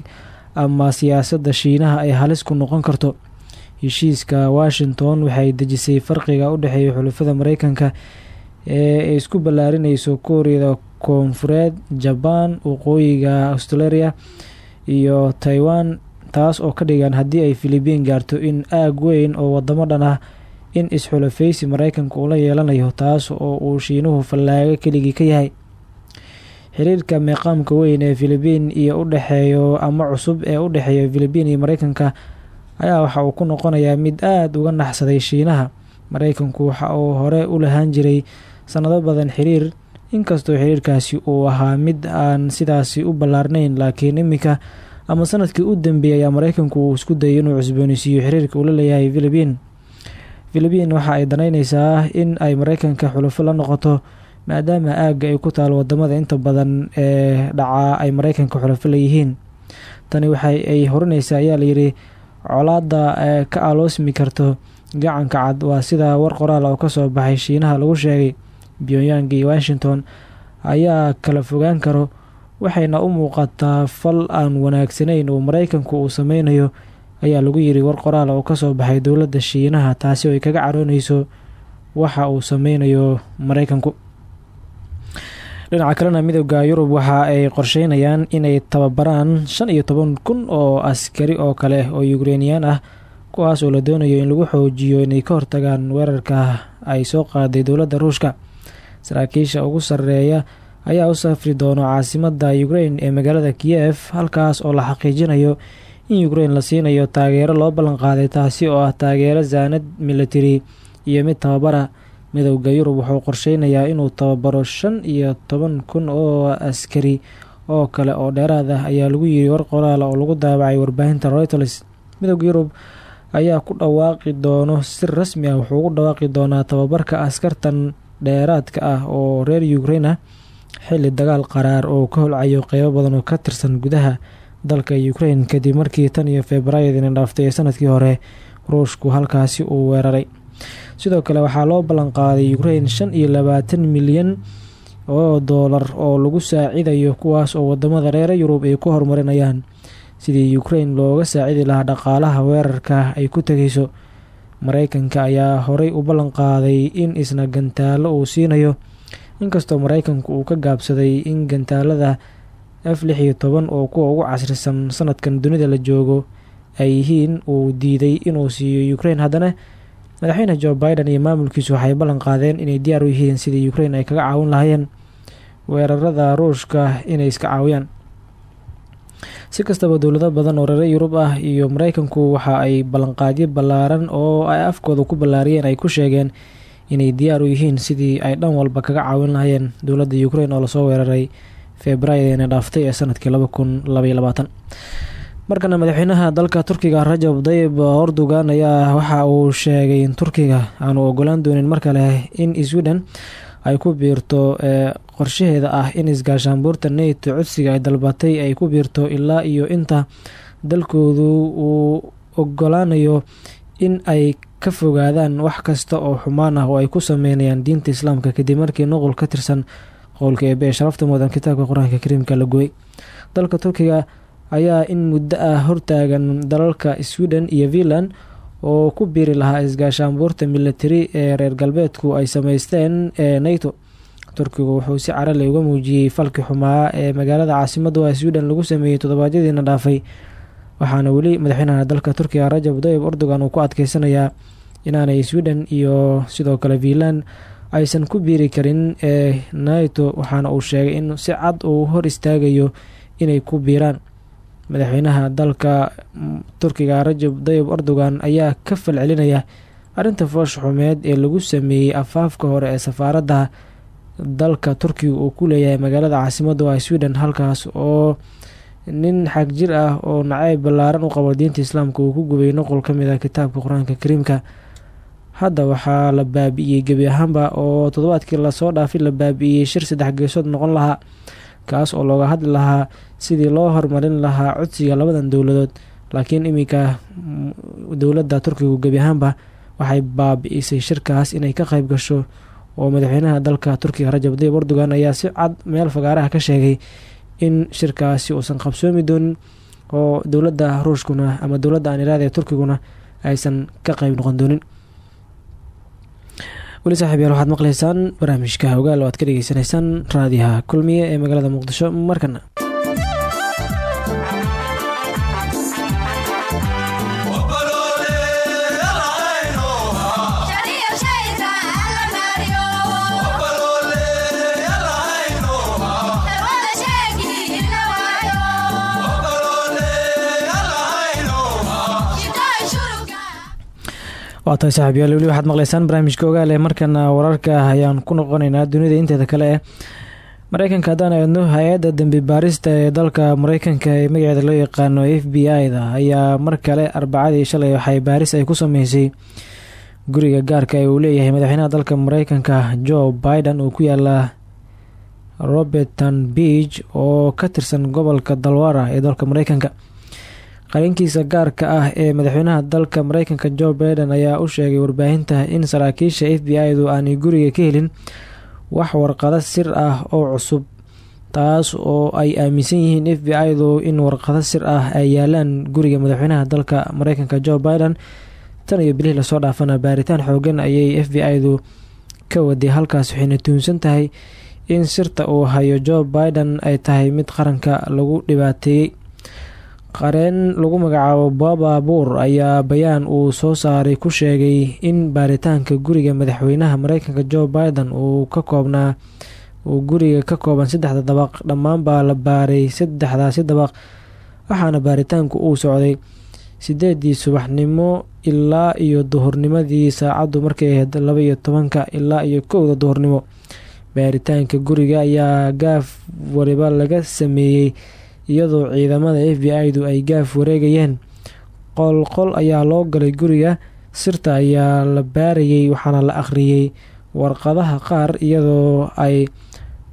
ama siyaasadda shiinaha ay halis ku noqon karto. Heshiiska washington waxay dejisay farqiga u dhexeeya xulafada mareykanka ee isku ballaarinayso kuuriyada koonfureed jabaan waqooyiga australia iyo taiwan taas oo ka dhigan haddii ay filibiin gaarto in aag weyn oo wadamo dhan ah in is-xulafaysi mareykanka uu la yeelanayo taas oo uu shiinuhu fallaago keligii ka yahay xiriirka meeqaamka weyn ee filibiin iyo udhexeeyo ama cusub ee u dhexeeya filibiin iyo mareykanka ayaa waxa uu ku noqonayaa mid aada uga naxsaday shiinaha. Mareykanku waxa uu hore u lahaan jiray sanado badan xiriir inkastoo xiriirkaasi uu ahaa mid aan sidaasi u ballaarnayn laakiin iminka ama sannadkii u dambeeyay ayaa mareykanku uu isku dayay inuu cusbooneysiiyo xiriirka uu la leeyahay filibiin filibiin waxa ay danaynaysaa in ay mareykanka xulufo la noqoto maadaama aagga ay ku taal waddamada inta badan ee dhacaa ay mareykanka xulufo leeyihiin tani waxa ay horinaysaa ayaa layidhi colaada ka aloosmi karto gacanka cad waa sida war qoraal oo ka soo baxay shiinaha lagu sheegay. Pyongyang iyo washington ayaa kala fogaan karo waxayna u muuqataa fal aan wanaagsanayn oo mareykanku uu sameynayo ayaa lagu yiri war qoraal oo ka soo baxay dowladda shiinaha taasi oo ay kaga carooneyso waxa uu sameynayo mareykanku dhinaca kalena midooda yurub waxa ay qorsheynayaan inay tababaraan shan iyo toban kun oo askari oo kale oo yukrainiyaan ah kuwaas oo la doonayo in lagu xoojiyo inay ka hortagaan weerarka ay soo qaaday dowladda ruushka. Saraakiisha ugu sarreeya ayaa u safri doono caasimada ukrain ee magaalada kiyef halkaas oo la xaqiijinayo in ukrain la siinayo taageero loo ballanqaaday taasi oo ah taageero saanad military iyo mid tababara midowda yurub wuxuu qorsheynayaa inuu tababaro shan iyo toban kun oo askari oo kale oo dheeraad ah. Ayaa lagu yiri war qoraala oo lagu daabacay warbaahinta reuters midowda yurub ayaa ku dhawaaqi doono si rasmi ah wuxuu ugu dhawaaqi doonaa tababarka askartan dheeraadka ah oo reer ukraine ah xilli dagaal qaraar oo ka holcayo qeybo badan oo ka tirsan gudaha dalka ukraine kadib markii tan iyo februaryadina dhaaftay ee sannadkii hore ruushku halkaasi uu weeraray sidoo kale waxaa loo ballanqaaday ukraine shan iyo labaatan milyan oo doolar oo lagu saacidayo kuwaas oo waddamada reer yurub ay ku horumarinayaan. Sidii ukraine looga saacidi lahaa dhaqaalaha weerarka ay ku tegayso mareykanka ayaa horey u ballanqaaday in isna gantaalo uu siinayo. Inkastoo mareykanku uu ka gaabsaday in gantaalada f lix toban oo kuwa ugu casrisan sanadkan dunida la joogo ay yihiin uu diiday inuu siiyo ukraine haddana madaxweyne jo biden iyo maamulkiisu waxay ballan qaadeen inay diyaar u yihiin sidii ukraine ay kaga caawin lahaayeen weerarada ruushka inay iska caawiyaan. Si kastaba dowlado badan oo reer yurub ah iyo mareykanku waxa ay ballanqaadyo ballaaran oo ay afkooda ku ballaariyeen ay ku sheegeen inay diyaar u yihiin sidii ay dhan walba kaga caawin lahaayeen dowladda ukraine oo la soo weeraray februaryna dhaaftay ee sannadkii markana madaxweynaha dalka turkiga rajab dayib erdogan ayaa waxa uu sheegay in turkiga aanu ogolaan doonin mar kale in sweden ay ku biirto qorshaheeda ah in isgaashaanbuurta nato codsiga ay dalbatay ay ku biirto ilaa iyo inta dalkoodu uu ogolaanayo in ay ka fogaadaan wax kasta oo xumaan ah oo ay ku sameynayaan diinta islaamka kadib markii nuqul ka tirsan qowlka eebe ee sharafta mudan kitaabka qur'aanka kariimka la dalka turkiga ayaa in muddo ah hortaagan dalalka sweden iyo finland oo ku biiri lahaa isgaashaanbuurta militari ee reer galbeedku ay sameysteen ee nato. Turkigu wuxuu si carale uga muujiyey falki xumaa ee magaalada caasimada sweden lagu sameeyey toddobaadyadiina dhaafay waxaana weli madaxweynaha dalka turkiga rajab dayib erdogan uu ku adkeysanayaa inaanay sweden iyo sidoo kale finland aysan ku biiri karin ee nato waxaana uu sheegay in si cad uu hor istaagayo inay ku biiraan madaxweynaha dalka turkiga rajab dayib erdogan ayaa ka falcelinaya arrinta foosh xumeed ee lagu sameeyey afaafka hore ee safaaradda dalka turkiga uu ku leeyahay magaalada caasimada waa sweden halkaas oo nin xag jir ah oo nacayb ballaaran u qabo diinta islaamka uu ku gubay noqol ka mid ah kitaabka qur'aanka kariimka. Hadda waxaa la baabi'iyey gebi ahaanba oo toddobaadkii la soo dhaafay la baabi'iyey shir saddex geesood noqon lahaa kaas oo looga hadli lahaa sidii loo horumarin lahaa codsiga labadan dowladood. Laakiin iminka dowladda turkigu gebi ahaanba waxay baabi'isay shirkaas inay ka qayb gasho oo madaxweynaha dalka turkiga rajab dayib erdogan ayaa si cad meel fagaaraha ka sheegay in shirkaasi uusan qabsoomi doonin oo dowladda ruushkuna ama dowladda aan iraada ee turkiguna aysan ka qayb noqon doonin weli saaxiib yaal waxaad maqlaysaan barnaamijka ogaal oo aad ka dhegeysaneysaan raadiyaha kulmiye ee magaalada muqdisho markana waa tahay saaxiibyaal weli waxaad maqleysaan barnaamijka ogaale markana wararka ayaan ku noqoneynaa dunida inteeda kale eh mareykanka haddaan eedno hay'adda dembi baarista ee dalka mareykanka ee magaceeda loo yaqaano f b i-da ayaa mar kale arbacadii shalay waxay baaris ay ku sameysay guriga gaarka ee uu leeyahay madaxweynaha dalka mareykanka joe biden oo ku yaalla roberton beach oo ka tirsan gobolka dalwara ee dalka mareykanka qarinkiisa gaarka ah ee madaxweynaha dalka mareykanka joe biden ayaa u sheegay warbaahinta in saraakiisha f b i-du aanay guriga ka helin wax warqado sir ah oo cusub taas oo ay aaminsan yihiin f b i-du in warqado sir ah ay yaalaan guriga madaxweynaha dalka mareykanka joe biden. Tan iyo bilihii la soo dhaafana baaritaan xoogan ayay f b i-du ka waday halkaas waxayna tuunsan tahay in sirta uu hayo joe biden ay tahay mid qaranka lagu dhibaateeyey qareen lagu magacaabo baba buur ayaa bayaan uu soo saaray ku sheegay in baaritaanka guriga madaxweynaha mareykanka joe biden uu ka koobnaa uu guriga ka kooban saddexda dabaq dhammaan baa la baaray saddexdaasi dabaq waxaana baaritaanku uu socday sideedii subaxnimo ilaa iyo duhurnimadii saacaddu markay ahayd laba iyo tobanka ilaa iyo kowda duhurnimo. Baaritaanka guriga ayaa gaaf waliba laga sameeyey iyadoo ciidamada f b i-du ay gaaf wareegayeen. Qolqol ayaa loo galay guriga sirta ayaa la baarayay waxaana la akhriyey warqadaha qaar iyadoo ay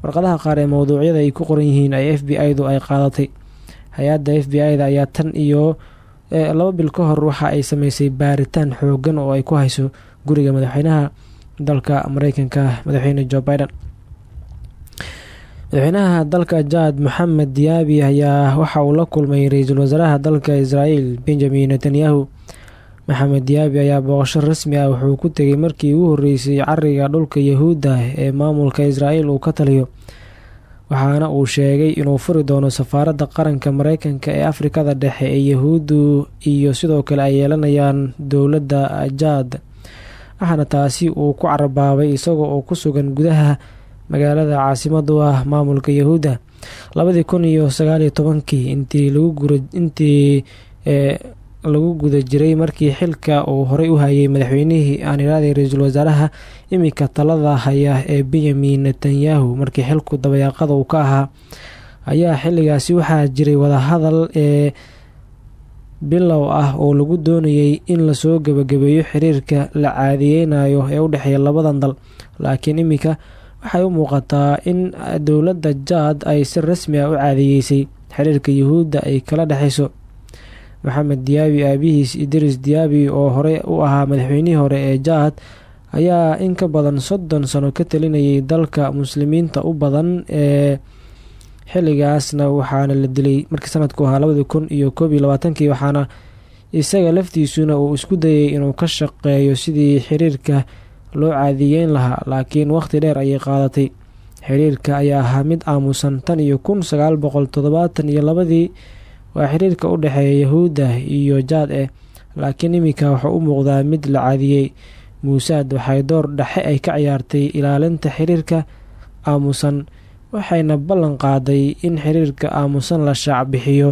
warqadaha qaar ee mowduucyada ay ku qoran yihiin ay f b i-du ay qaadatay. Hay'adda f b i-da ayaa tan iyo laba bil ka hor waxa ay sameysay baaritaan xoogan oo ay ku hayso guriga madaxweynaha dalka mareykanka madaxweyne jo biden madaxweynaha dalka jaad moxamed diyaabi ayaa waxa uu la kulmay ra'iisul wasaaraha dalka israel benjamin netanyahu. Maxamed diyaabi ayaa booqasho rasmi ah wuxuu ku tegay markii ugu horeysay cariga dhulka yahuudda ee maamulka israel uu ka taliyo waxaana uu sheegay inuu furi doono safaaradda qaranka mareykanka ee afrikada dhexe ee yahuuddu iyo sidoo kale ay yeelanayaan dowladda jaad waxaana taasi uu ku carabaabay isagoo oo ku sugan gudaha magaalada caasimadu ah maamulka yahuudda labadii kun iyo sagaaliyo tobankii intii intii lagu guda jiray markii xilka uu horey u hayay madaxweynihii aan iraaday ra'iisul wasaaraha iminka talada haya ee benyamin netanyahu markii xilku dabayaaqada uu ka ahaa ayaa xilligaasi waxaa jiray wadahadal ee bilow ah oo lagu doonayay in la soo gebagabeeyo xiriirka la caadiyeynayo ee u dhexeeya labadan dal laakiin iminka waxay u muuqataa in dowladda jaad ay si rasmi ah u caadiyeysay xiriirka yuhuudda ay kala dhexeyso maxamed diyaabi aabihiis idris diyaabi oo horey u ahaa madaxweynihii hore ee jaad ayaa in ka badan soddon sano ka talinayay dalka muslimiinta u badan ee xilligaasna waxaana la dilay markii sanadku ahaa labadii kun iyo koob iyo labaatankii waxaana isaga laftiisuna uu isku dayay inuu ka shaqeeyo sidii xiriirka loo caadiyeyn lahaa laakiin waqti dheer ayay qaadatay. Xiriirka ayaa ahaa mid aamusan tan iyo kun sagaal boqol toddobaatan iyo labadii waa xiriirka u dhexeeya yahuudda iyo jaad eh laakiin iminka wuxuu u muuqdaa mid la caadiyey. Muusaad waxay door dhexe ay ka ciyaartay ilaalinta xiriirka aamusan waxayna ballan qaaday in xiriirka aamusan la shaac bixiyo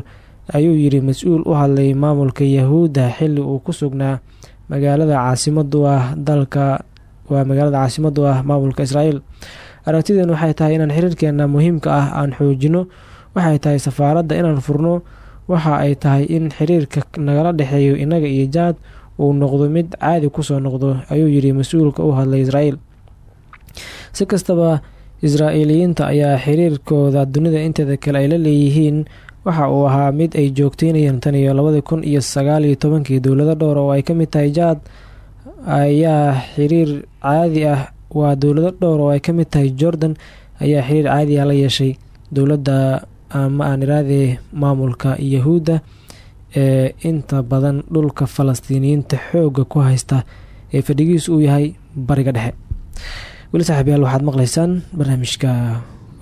ayuu yidhi mas'uul u hadlay maamulka yahuudda xilli uu ku sugnaa. Magaalada caasimadu ah dalka waa magaalada caasimadu ah maamulka israa'iil. Aragtideen waxay tahay inaan xiriirkeena muhiimka ah aan xoojino waxay tahay safaaradda inaan furno waxa ay tahay in xiriirka nagala dhexeeyo innaga iyo jaad uu noqdo mid caadi ku soo noqdo ayuu yidhi mas'uulka u hadlay israa'iil. Si kastaba israa'iiliyiinta ayaa xiriirkooda dunida inteeda kale ay la leeyihiin waxa uu ahaa mid ay joogteynayeen tan iyo labadii kun iyo sagaal iyo tobankii dowlado dhowr oo ay ka mid tahay jaad ayaa xiriir caadi ah waa dowlado dhowr oo ay ka mid tahay jordan ayaa xiriir caadi ah la yeeshay dowladda ama aan iraadee maamulka yahuudda ee inta badan dhulka falastiiniyiinta xoogga ku haysta ee fadhigiisu uu yahay bariga dhexe. Weli saaxiibyaal waxaad maqlaysaan barnaamijka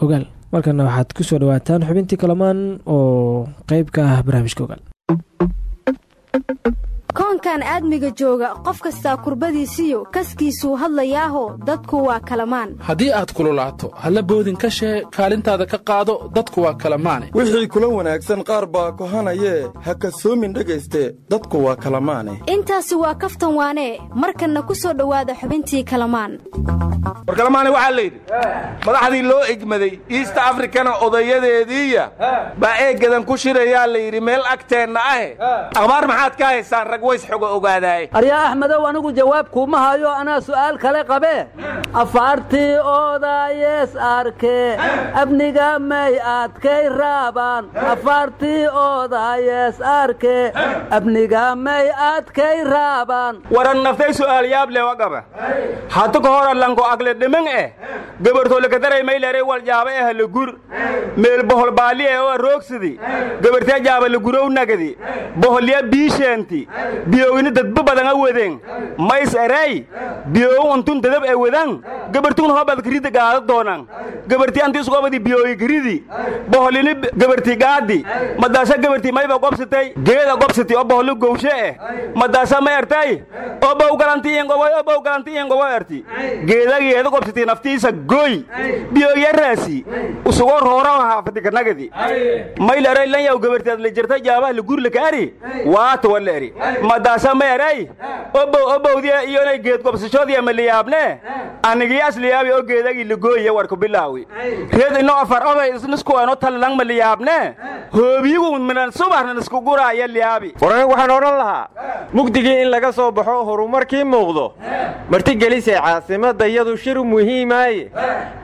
ogaal. Markana waxaad ku soo dhawaataan xubintii kalamaan oo qeyb ka ah barnaamijka ogaal koonkan aadmiga jooga qof kastaa kurbadiisiyo kaskiisuu hadlayaaho dadku waa kalamaan. Haddii aad kululaato halla boodin ka shee kaalintaada ka qaado dadku waa kalamaane wixii kula wanaagsan qaar baa kohanayee ha kasoomin dhegayste dadku waa kalamaane. Intaasi waa kaftan waanee markanna ku soo dhowaada xubintii kalamaan. Warkalamaane waxaa layidhi madaxdii loo egmaday iist afrikana odayadeediiya baa eeggadan ku shirayaa layidhi meel agteenna ahe. Akhbaar maxaad ka haysaan rag ways xogo ogaadaaye aryaa axmedow anigu jawaab kuuma hayo anaa su'aal kale qabee afaartii oodayees arke. Abniga may adkay raabaan. Afaartii oodayees arke. Abniga may adkay raabaan. Waran naftay su'aal yaab lewa qaba hatu ka hor allanko agle dhiman eh. Gabartolekadaray maylere wal jaaba eh lagur meel bohol baali eh oo roogsidi gabartee jaaba lagurow nagadi. Boholya biisheenti biyoogini dadba badan a wadeen. Mays eray. Biyoogu untun dadab e wadan gabartun hobad kirida gaada doonan gabarti anti isgobadi biyoogi kiridi boholini gabarti gaadi. Madaasa gabarti mayba gobsatay. Geeda gobsati oo boholi gowshe eh. Madaasa ma ertay obow galanti ingoboy obow galanti ingobo erti geedageeda gobsati naftiisa goy biyoogyaraasi usugoo roora haafadikanagadi mayl eray lan yaw gabarti adla jirta jaabaha lagurla kaari waata wala eri madaasa ma eray obow obowdiya iyonay geed gobsashoodiya ma liyaabne anigii asliyaabi oo geedagii lagooye warku bilaawi. Reed ino afar oday isniskuwano talalang ma liyaabne hoobiyigu minan subaxnan isku guraaya liyaabi. Waranigu waxaan odhan lahaa mugdigii in laga soo baxo horumarkii muuqdo. Martigelisay caasimadda iyadu shir muhiimaaye.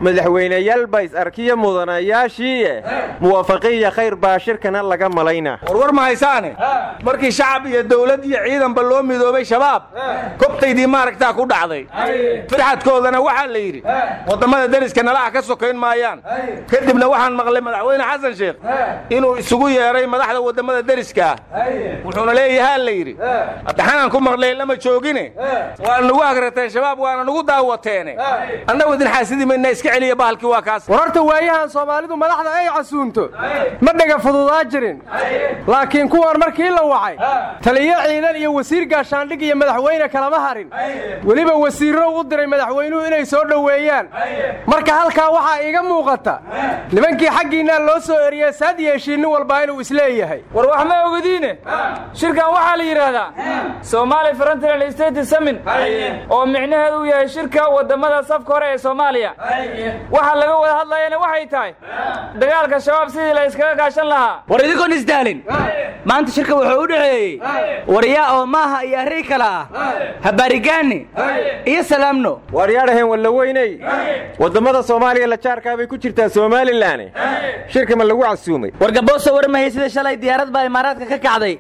Madaxweyneyaal baa is arkiya mudanayaashiiye muwaafaqiya khayr baa shirkana laga malaynaa warwar ma haysaane? Markii shacab iyo dawlad iyo ciidanba loo midoobay shabaab. Kobtaydii maaragtaa ku dhacday. Firxadkoodana waxaa la yidhi wadammada deriska nalaha ka sokayn maayaan. Kadibna waxaan maqlay madaxweyne xasan sheekh inuu isugu yeedhay madaxda wadammada deriska. Wuxuuna leeyahaa la yidhi addaxanaan ku maqlay lama joogine. Waana hagrateen shabaab waana nagu daawateene. Annagu idin xaasidii mayna iska celiya bahalkii waa kaas. War horta waayahan soomaalidu madaxda ay casuunto. Ma dhega fududaa jirin. Laakiin kuwan markii la wacay taliyo ciidan iyo wasiir gaashaandhig iyo madaxweyne kalama harin. Weliba wasiirro u diray madaxweynuhu inay soo dhoweeyaan. Marka halkaa waxaa iiga muuqata nimankii xaggiinnaa loo soo eriyey saad yeeshiin nin walbaa inuu is leeyahay war wax ma ogadiine shirkan waxaa la yidhaahdaa somaali frontiral state summit oo micnaheedu uu yahay shirka waddammada safka hore ee soomaaliya. Waxa laga wada hadlayana waxay tahay dagaalka shabaab sidii la iskaga gaashan lahaa. War idinkoon isdaalin maanta shirka wuxuu u dhexeeyey waryaa oo maaha iyo arrii kale ah. Habaarigaani iyo salaamno. Waaryaadhahen wallaweyney wadammada soomaaliya la jaarkaa bay ku jirtaa somalilan shirka ma lagu casuumay. Wargaboosa warmahey sida shalay diyaarad baa imaaraadka ka kacday.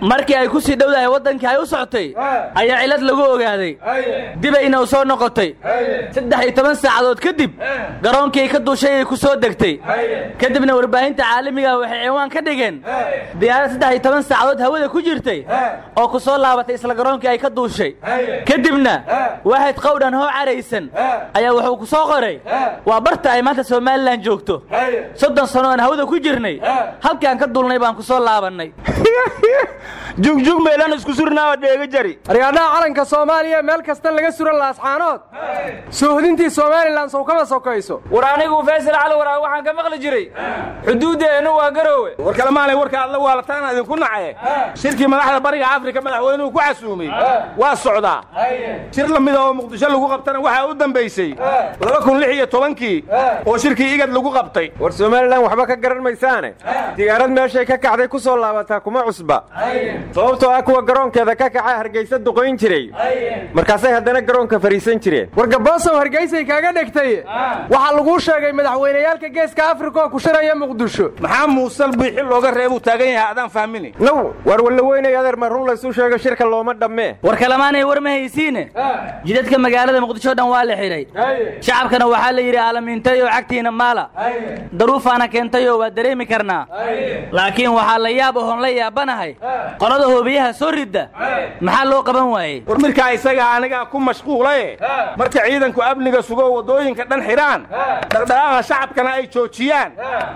Markii ay ku sii dhowdahay waddankii ay u socotay ayaa cilad lagu ogaaday. Dibayna u soo noqotay. Saddex iyo toban saacadood kadib garoonkii ka duushay ay ku soo degtay. Kadibna warbaahinta caalamiga waxay ciwaan ka dhigeen. Diyaarad saddex iyo toban saacadood hawada ku jirtay oo ku soo laabatay isla garoonkii ay ka duushay. Kadibna waaxid qowdhan hoo caraysan ayaa wuxuu ku soo qoray. Waa barta ay maanta somalilan joogto. Soddon sano aan hawada ku jirnay. Halkaan ka duulnay baan ku soo laabannay. Jugjug meelaan isku surnaawa dheega jari. Aryaadhaha calanka soomaaliya meel kasta laga suran laascaanood soohdintii somalilan sow kama sokayso. War anigu faysal cali waraa waxaan ka maqli jiray. Xuduuddeennu waa garoowe. War kalemaanay warka adla waalataan idinku nacaye shirkii madaxda bariga afrika madaxweynuhu ku casuumay. Waa socdaa shir la mida oo muqdisho lagu qabtana waxaa u dambaysay. Iyo tobankii oo shirkii igad lagu qabtay. War somalilan waxba ka garan maysaane. Diyaarad meeshay ka kacday ku soo laabataa kuma cusba. Sababtoo ah kuwa garoonkeeda ka kaca hargaysa duqayn jiray. Markaasay haddana garoonka fariisan jireen. Wargaboosow hargaysay kaaga dhegtay. Waxaa laguu sheegay madaxweyneyaalka geeska afrika oo ku shiraya muqdisho. Maxaa muusal biixi looga reebuu taagan yahay? Adaan fahmini. Naw war wallaweynay adeer run laysu sheego shirka looma dhammee. War kalamaanay war ma haysiine? Jidadka magaalada muqdisho dhan waa la xidhay shacabkana waxaa la yidhi aalamiintay oo cagtiina maala. Daruufaana keentayoo waa dareemi karnaa. Laakiin waxaa la yaab ohoon la yaabanahay. Qolada hoobiyaha soo ridda maxaa loo qaban waayey? War mirkaa isagaa anigaa ku mashquulaye. Marka ciidanku amniga sugo waddooyinka dhan xidhaan dhaqdhaqaaqa shacabkana ay joojiyaan.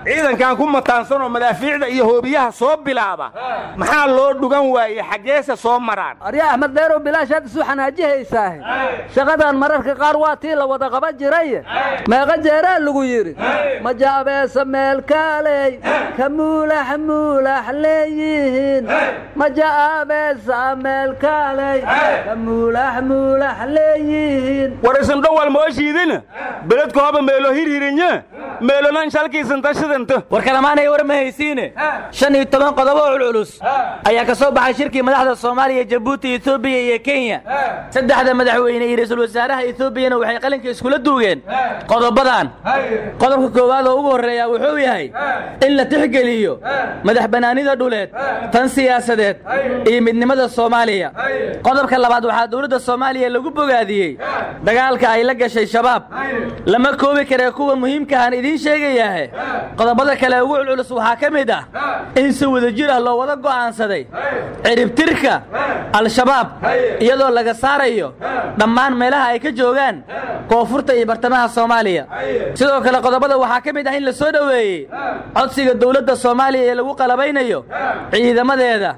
Ciidankan ku mataansanoo madaafiicda iyo hoobiyaha soo bilaaba. Maxaa loo dhugan waaye xaggeese soo maraan. Arya axmed dheerow bilaashaad isu xanaajihaysaah shaqadan mararka qaar waa tii la wada qaban jiray. Meeqa jeeraa lagu yidhi. Majaabeesa meelkaaley ka muulax muulax leeyihiin. Majaabeesa meelkaaley ka muulax muulax leeyihiin. War isin dhowal mooshiidina beledku haba meelo hirhirinya meelonan shalkiisan tashidanta. War kalamaanay war ma haysiine? Shan iyo toban qodobo culculus. Ayaa ka soo baxay shirkii madaxda soomaaliya jabuuti etoobiya iyo kenya. Saddexda madaxweyne iyo ra'iisul wasaaraha etoobiyana waxay qalinka iskula duugeen. Qodobadan qodobka koowaad oo ugu horreeya wuxuu yahay in la tixgeliyo madax bannaanida dhuleed tan siyaasadeed iyo midnimada soomaaliya. Qodobka labaad waxaa dowladda soomaaliya lagu bogaadiyey dagaalka ay la gashay shabaab. Lama koobi karee kuwa muhiimkahan idiin sheegayaahe. Qodobada kale ugu culculus waxaa ka mid ah in si wadajir ah loo wada go'aansaday ciribtirka al-shabaab iyadoo laga saarayo dhammaan meelaha ay ka joogaan koonfurta iyo bartamaha soomaaliya. Sidoo kale qodobada waxaa ka mid ah in la soo dhoweeyey codsiga dowladda soomaaliya ee lagu qalabaynayo ciidamadeeda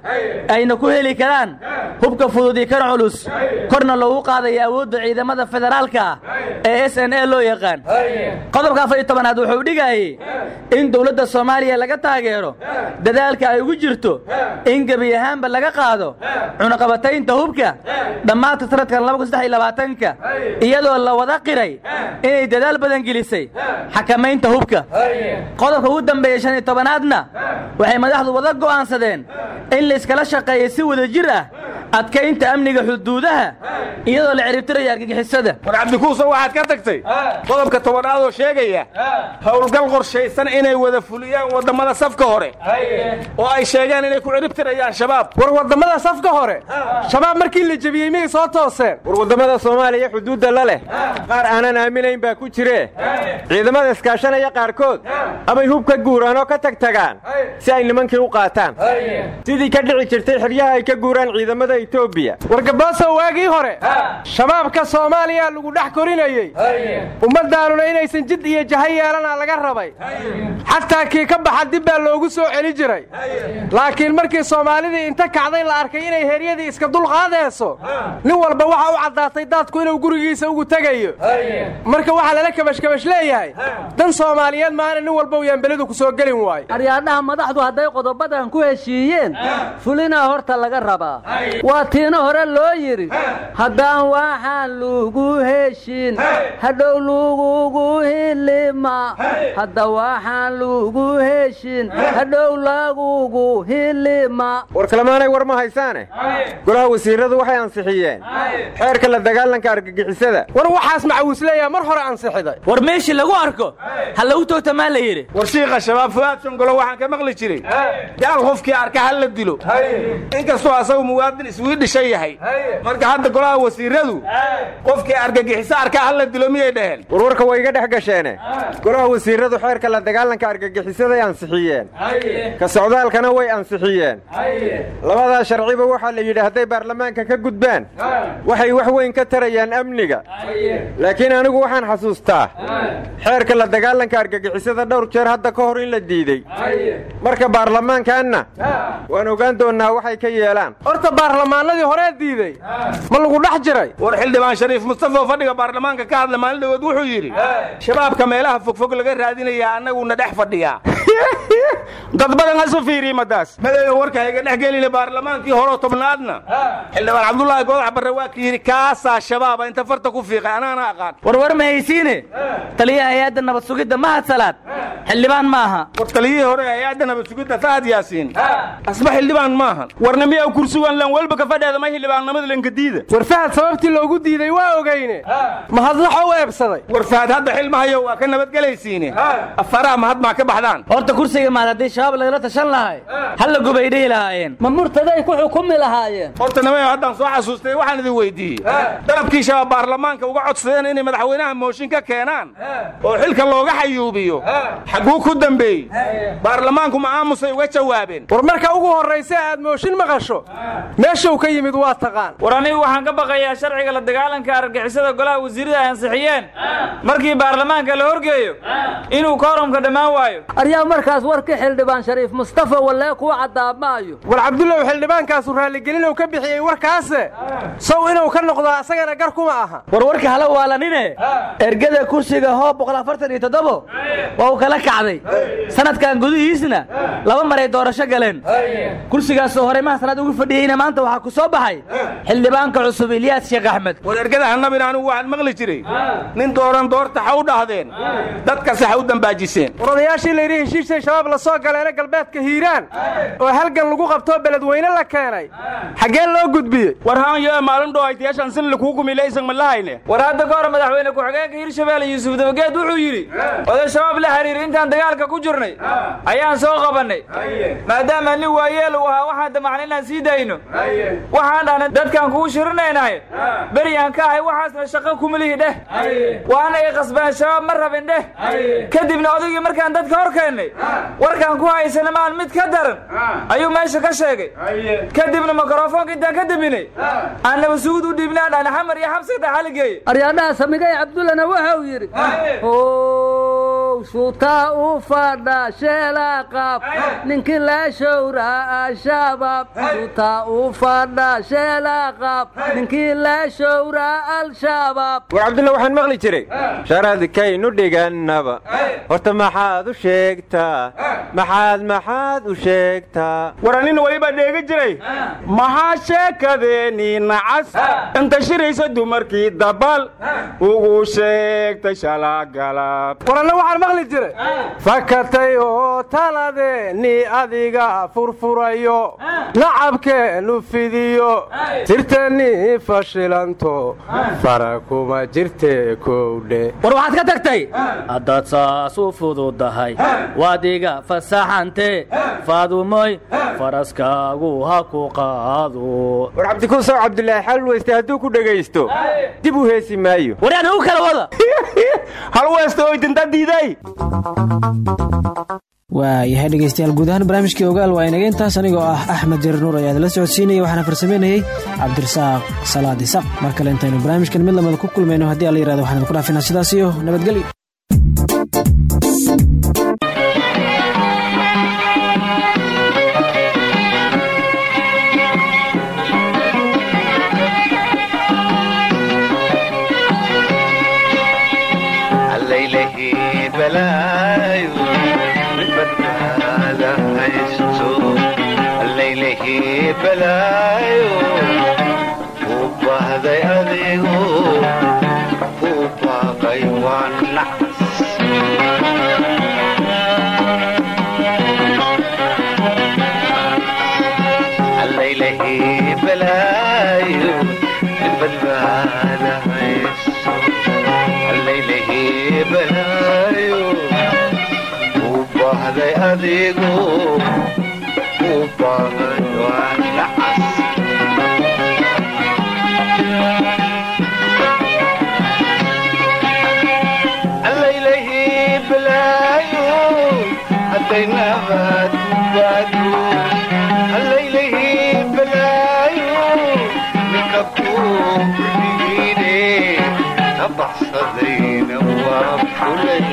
ayna ku heli karaan hubka fudud iyo kan culus. Korna loogu qaadayo awoodda ciidamada federaalka ah ee s n a loo yaqaan. Qodobka afar iyo tobanaad wuxuu dhigayey in dowladda soomaaliya laga taageero dadaalka ay ugu jirto in gebi ahaanba laga qaado cunaqabataynta hubka dhammaanta sanadkan ka iyadoo la wada qiray inay dadaal badan gelisay xakamaynta hubka. Qodobka ugu dambeeya shan iyo tobanaadna waxay madaxdu wada go'aansadeen in la iskala shaqeeya si wada jir ah adkaynta amniga xuduudaha iyadoo la ciribtirayo argagixisada. War cabdikuuso waxaad ka tagtay? Qodobka tobanaad oo sheegaya howlgal qorshaysan inay wada fuliyaan waddammada safka hore. Oo ay sheegeen inay ku ciribtirayaan shabaab. War waddamada safka hore. Shabaab markii la jebiyey miyay soo tooseen. War waddamada soomaaliya xuduudda la leh. Qaar aanan aaminayn baa ku jiree ciidamada iskaashanaya qaarkood amay hub ka guuraan oo ka tagtagaan si ay nimankii u qaataan. Sidii ka dhici jirtay xeryaha ay ka guuraan ciidamada etoobiya war gaboosow waagii hore shabaabka soomaaliya lagu dhex korinayey. Ummaddaanuna inaysan jid iyo jaha yeelana laga rabay. Xataa kii ka baxa dib baa loogu soo celi jiray. Laakiin markii soomaalidii inta kacday la arkay inay heryadii iska dulqaadayso nin walba waxa u caddaatay daadku inuu gurigiisa ugu tegayo. Marka waxaa lala kabashkabash leeyahay dan soomaaliyeed maana nin walba uyaan beledu ku soo gelin waayo. Aryaadhaha madaxdu hadday qodobadan ku heshiiyeen fulinaa horta laga rabaa. Waa tiina hore loo yidhi haddaan waxaan lugu heshin hadhow lugugu hilima. Hadda waxaan lugu heshin hadhow lagugu hilima war ma haysaane? Golaha wasiiradu waxay ansixiyeen. Xeerka la dagaalanka argagixisada. War waxaas macawiisleeyaa mar hore ansixiday war meeshii lagu arko ha lagu toogtamaa la yidhi. War shiikha shabaab fu'aad shongolo waxaan ka maqli jiray. Gaal qofkii arka ha la dilo. Inkastoo asagu muwaadin iswiidhisha yahay. Marka hadda golaha wasiiradu qofkii argagixiso arka ha la dilo miyay dhaheen? Warwarka way iga dhex gasheene. Golaha wasiiradu xeerka la dagaalanka argagixisaday ansixiyeen. Ka socdaalkana way ansixiyeen labadaa sharciba waxaa la yidhi hadday baarlamaanka ka gudbaan. Waxay wax weyn ka tarayaan amniga. Laakiin anigu waxaan xasuustaa. Xeerka la dagaalanka argagixisada dhowr jeer hadda ka hor in la diidey marka baarlamaankaanna waan ogaan doonnaa waxay ka yeelaan. Horta baarlamaanadii horee diidey ma lagu dhex jiray. War xildhibaan shariif mustafa oo fadhiga baarlamaanka ka hadla maalin dhawood wuxuu yidhi shabaabka meelaha fogfog laga raadinayaa annaguna dhex fadhiyaa. Dad badan ha isu fiiriye madaas. Madeega warka iga dhex gelina baarlamaankii horeo tobnaadna. Xildhibaan cabdullaahi goodax barre waa ka yidhi kaasaa shabaaba inta farta ku fiiqay anaana aqaan. Warwar ma haysiine? Taliyaha hay'adda nabad sugidda mahad salaad. Xildhibaan ma aha. War taliyihii hore hay'adda nabad sugidda fahad yaasiin. Asba xildhibaan maahan warna miyaa kursugan lan walba ka fadheeda ma xildhibaannimada lankadiida war fahad sababtii loogu diiday waa ogeyne mahadlaxo u eebsaday. War fahad hadda xilmahayo waa ka nabadgelaysiine afaraha mahad maa ka baxdaan. Horta kursiga maad haddii shabaab lagala tashan lahay. Halla gubay dhihi lahaayeen. Ma murtaday ku xukumi lahaayeen. Horta namayo haddaan soo xasuustay waxaan idin weydiiyey. Dalabkii shabaab baarlamaanka uga codsadeen inay madaxweynaha mooshin ka keenaan. Oo xilka looga xayuubiyo. Xagguu ku dambeeyey. Baarlamaanku ma aamusay uga jawaabeen. War marka ugu horraysa aad mooshin maqasho meeshuu ka yimid waa taqaan. War anigu waxaan ka baqayaa sharciga la dagaalanka argixisada golaha wasiirada ay ansixiyeen markii baarlamaanka la horgeeyo inuu koorumka dhammaan waayo. Aryaa markaas warkii xildhibaan shariif mustafa wallee kuu caddaamaayo war cabdullow xildhibaankaasu raalligelinow ka bixiyey warkaase. Sow inuu ka noqdo asagana gar kuma aha. War warka hala waalanine ergada kursiga hoob boqol afartan iyo toddobo? Waa uu kala kacday. Sanadkan gudihiisna laba maray doorasho galeen. Kursigaasoo horey mahasanaad ugu fadhiyeyna maanta waxaa ku soo baxay xildhibaanka cusub ilyaas sheekh axmed. War ergada hanabin anigu waxaan maqli jiray. Nin dooran doorta ha u dhahdeen dadkase ha u dambaajiseen. Odayaashii layidhi heshiishay shabaab la soo galay keenay galbeedka hiiraan. Oo halgan lagu qabtoo beledweyne la keenay. Xaggee loo gudbiyey? Warhaanyo maalin dhoaytayaashan sin lakuu gumilaysan ma lahayne war hadda ka hor madaxweyne ku-xigeenka hirshabeelle yuusuf dabageed wuxuu yidhi oday shabaab la xiriir intaan dagaalka ku jirnay ayaan soo qabannay. Maadaama nin waayeel uu ahaa waxaan damacna inaan sii dayno. Waxaan dhahnay dadkaan kugu shirinaynahay beriyaan ka ahay waxaasna shaqo kumalihi dheh. Waana ay qasbeen shabaab ma rabin dheh. Kadibna odaygii markaan dadka hor keennay warkaan ku haysana maan mid ka daran ayuu meesha ka sheegay kadibna mikrofoonka intaan ka dambinay annaba sugud u dhiibnaa dhahna xamar iyo xabsiga dhaxaligeeye aryaadhaha samigay cabdullana wuxuu yidhi ow suutaa u fadha sheelaa qaab ninkii la showraa al-shabaab suutaa u fadha sheelaa qaab ninkii la showraa al-shabaab war cabdulla waxaan maqli jiray. Sharadkaynu dhigannaba horta maxaad u sheegtaa maxaad maxaad u sheegtaa war anin weliba dheegi jiray. Maxaa sheekadeeni nacas? Inta shiraysa dumarkii dabal ugu sheegtay shalaagalab waranna waxaan maqli jiray fakatay oo taladeeni adiga furfurayo. Nacabkeenu fidiyo. Sirtanii fashilanto. Fara kuma jirte kowdhe war waxaad ka tagtay? Haddaad saas u fududahay. Waadiga fasaxantee faadumoy faraskaagu ha ku qaado. War cabdikuusow cabdulaahi xal weyste hadduu ku dhegaysto dib u heesi maayo. Waryaan u kala wada. Hal weyste oo idinta diiday waayahay dhegeystayaal guud ahaan barnaamijkii ogaal waa inaga intaas anigoo ah axmed jarir nuur ayaa idinla socodsiinaya waxaana farsamaynayey cabdirasaaq salaad kale intaynu barnaamijkan mid lamada ku kulmayno haddii alla yiraahdo waxaan idinku dhaafinaa sidaas iyo nabadgelyo adigu u baaqay waan nacas allaylahii balaayo hadday nabad baado allaylahii balaayo ninka kuu dhigiine ka baxsadayna waa fulay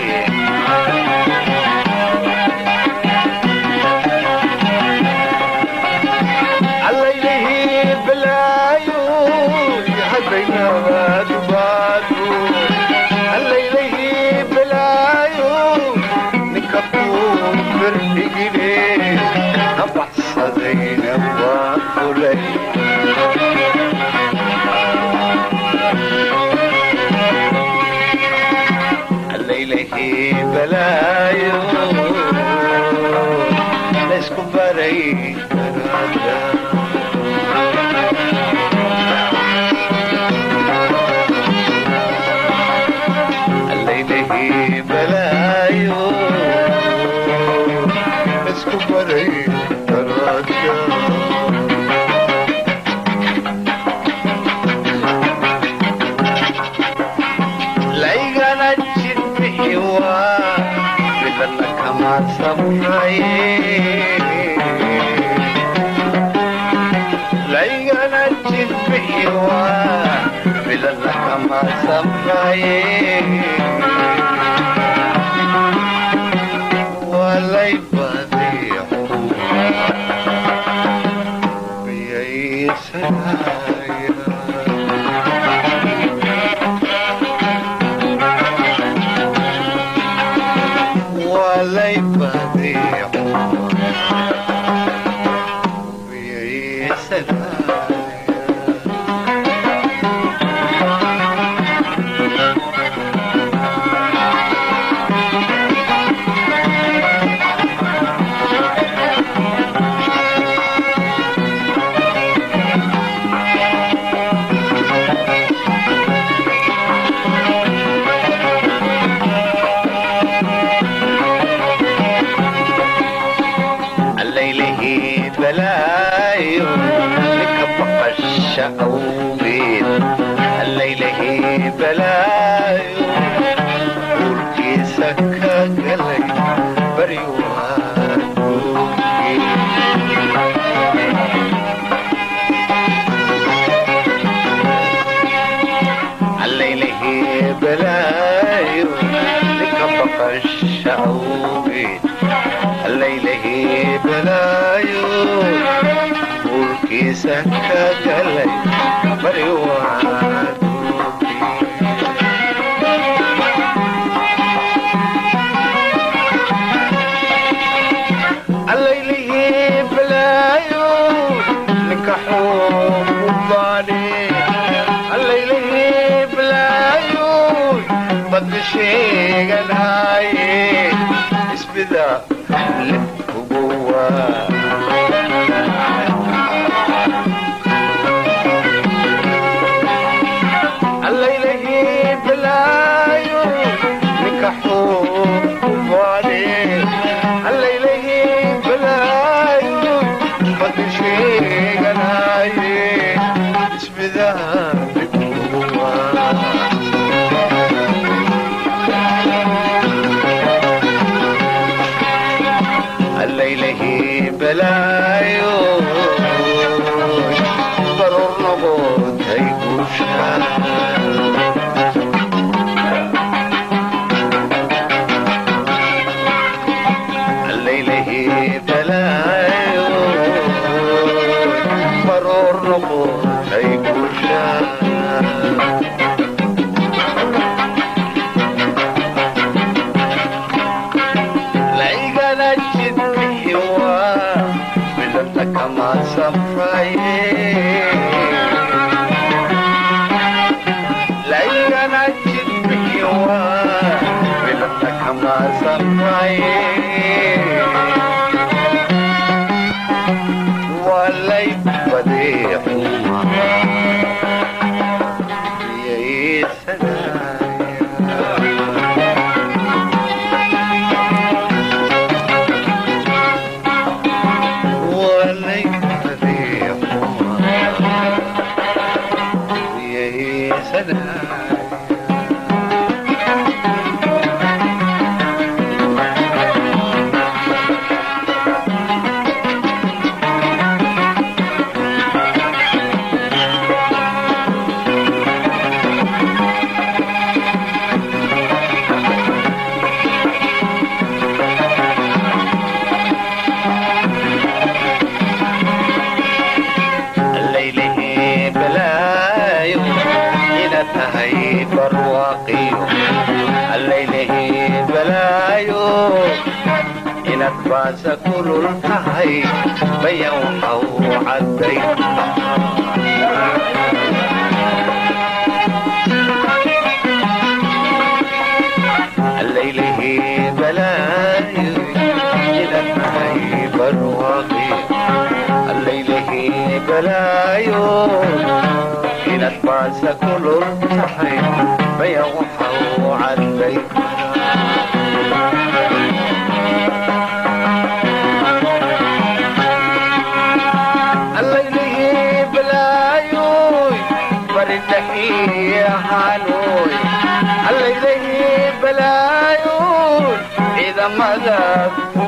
ಸಂಪ್ರಯೇ balaayo ninka maqasha awgeed hallaylahay balaayo uurkiisa ka galay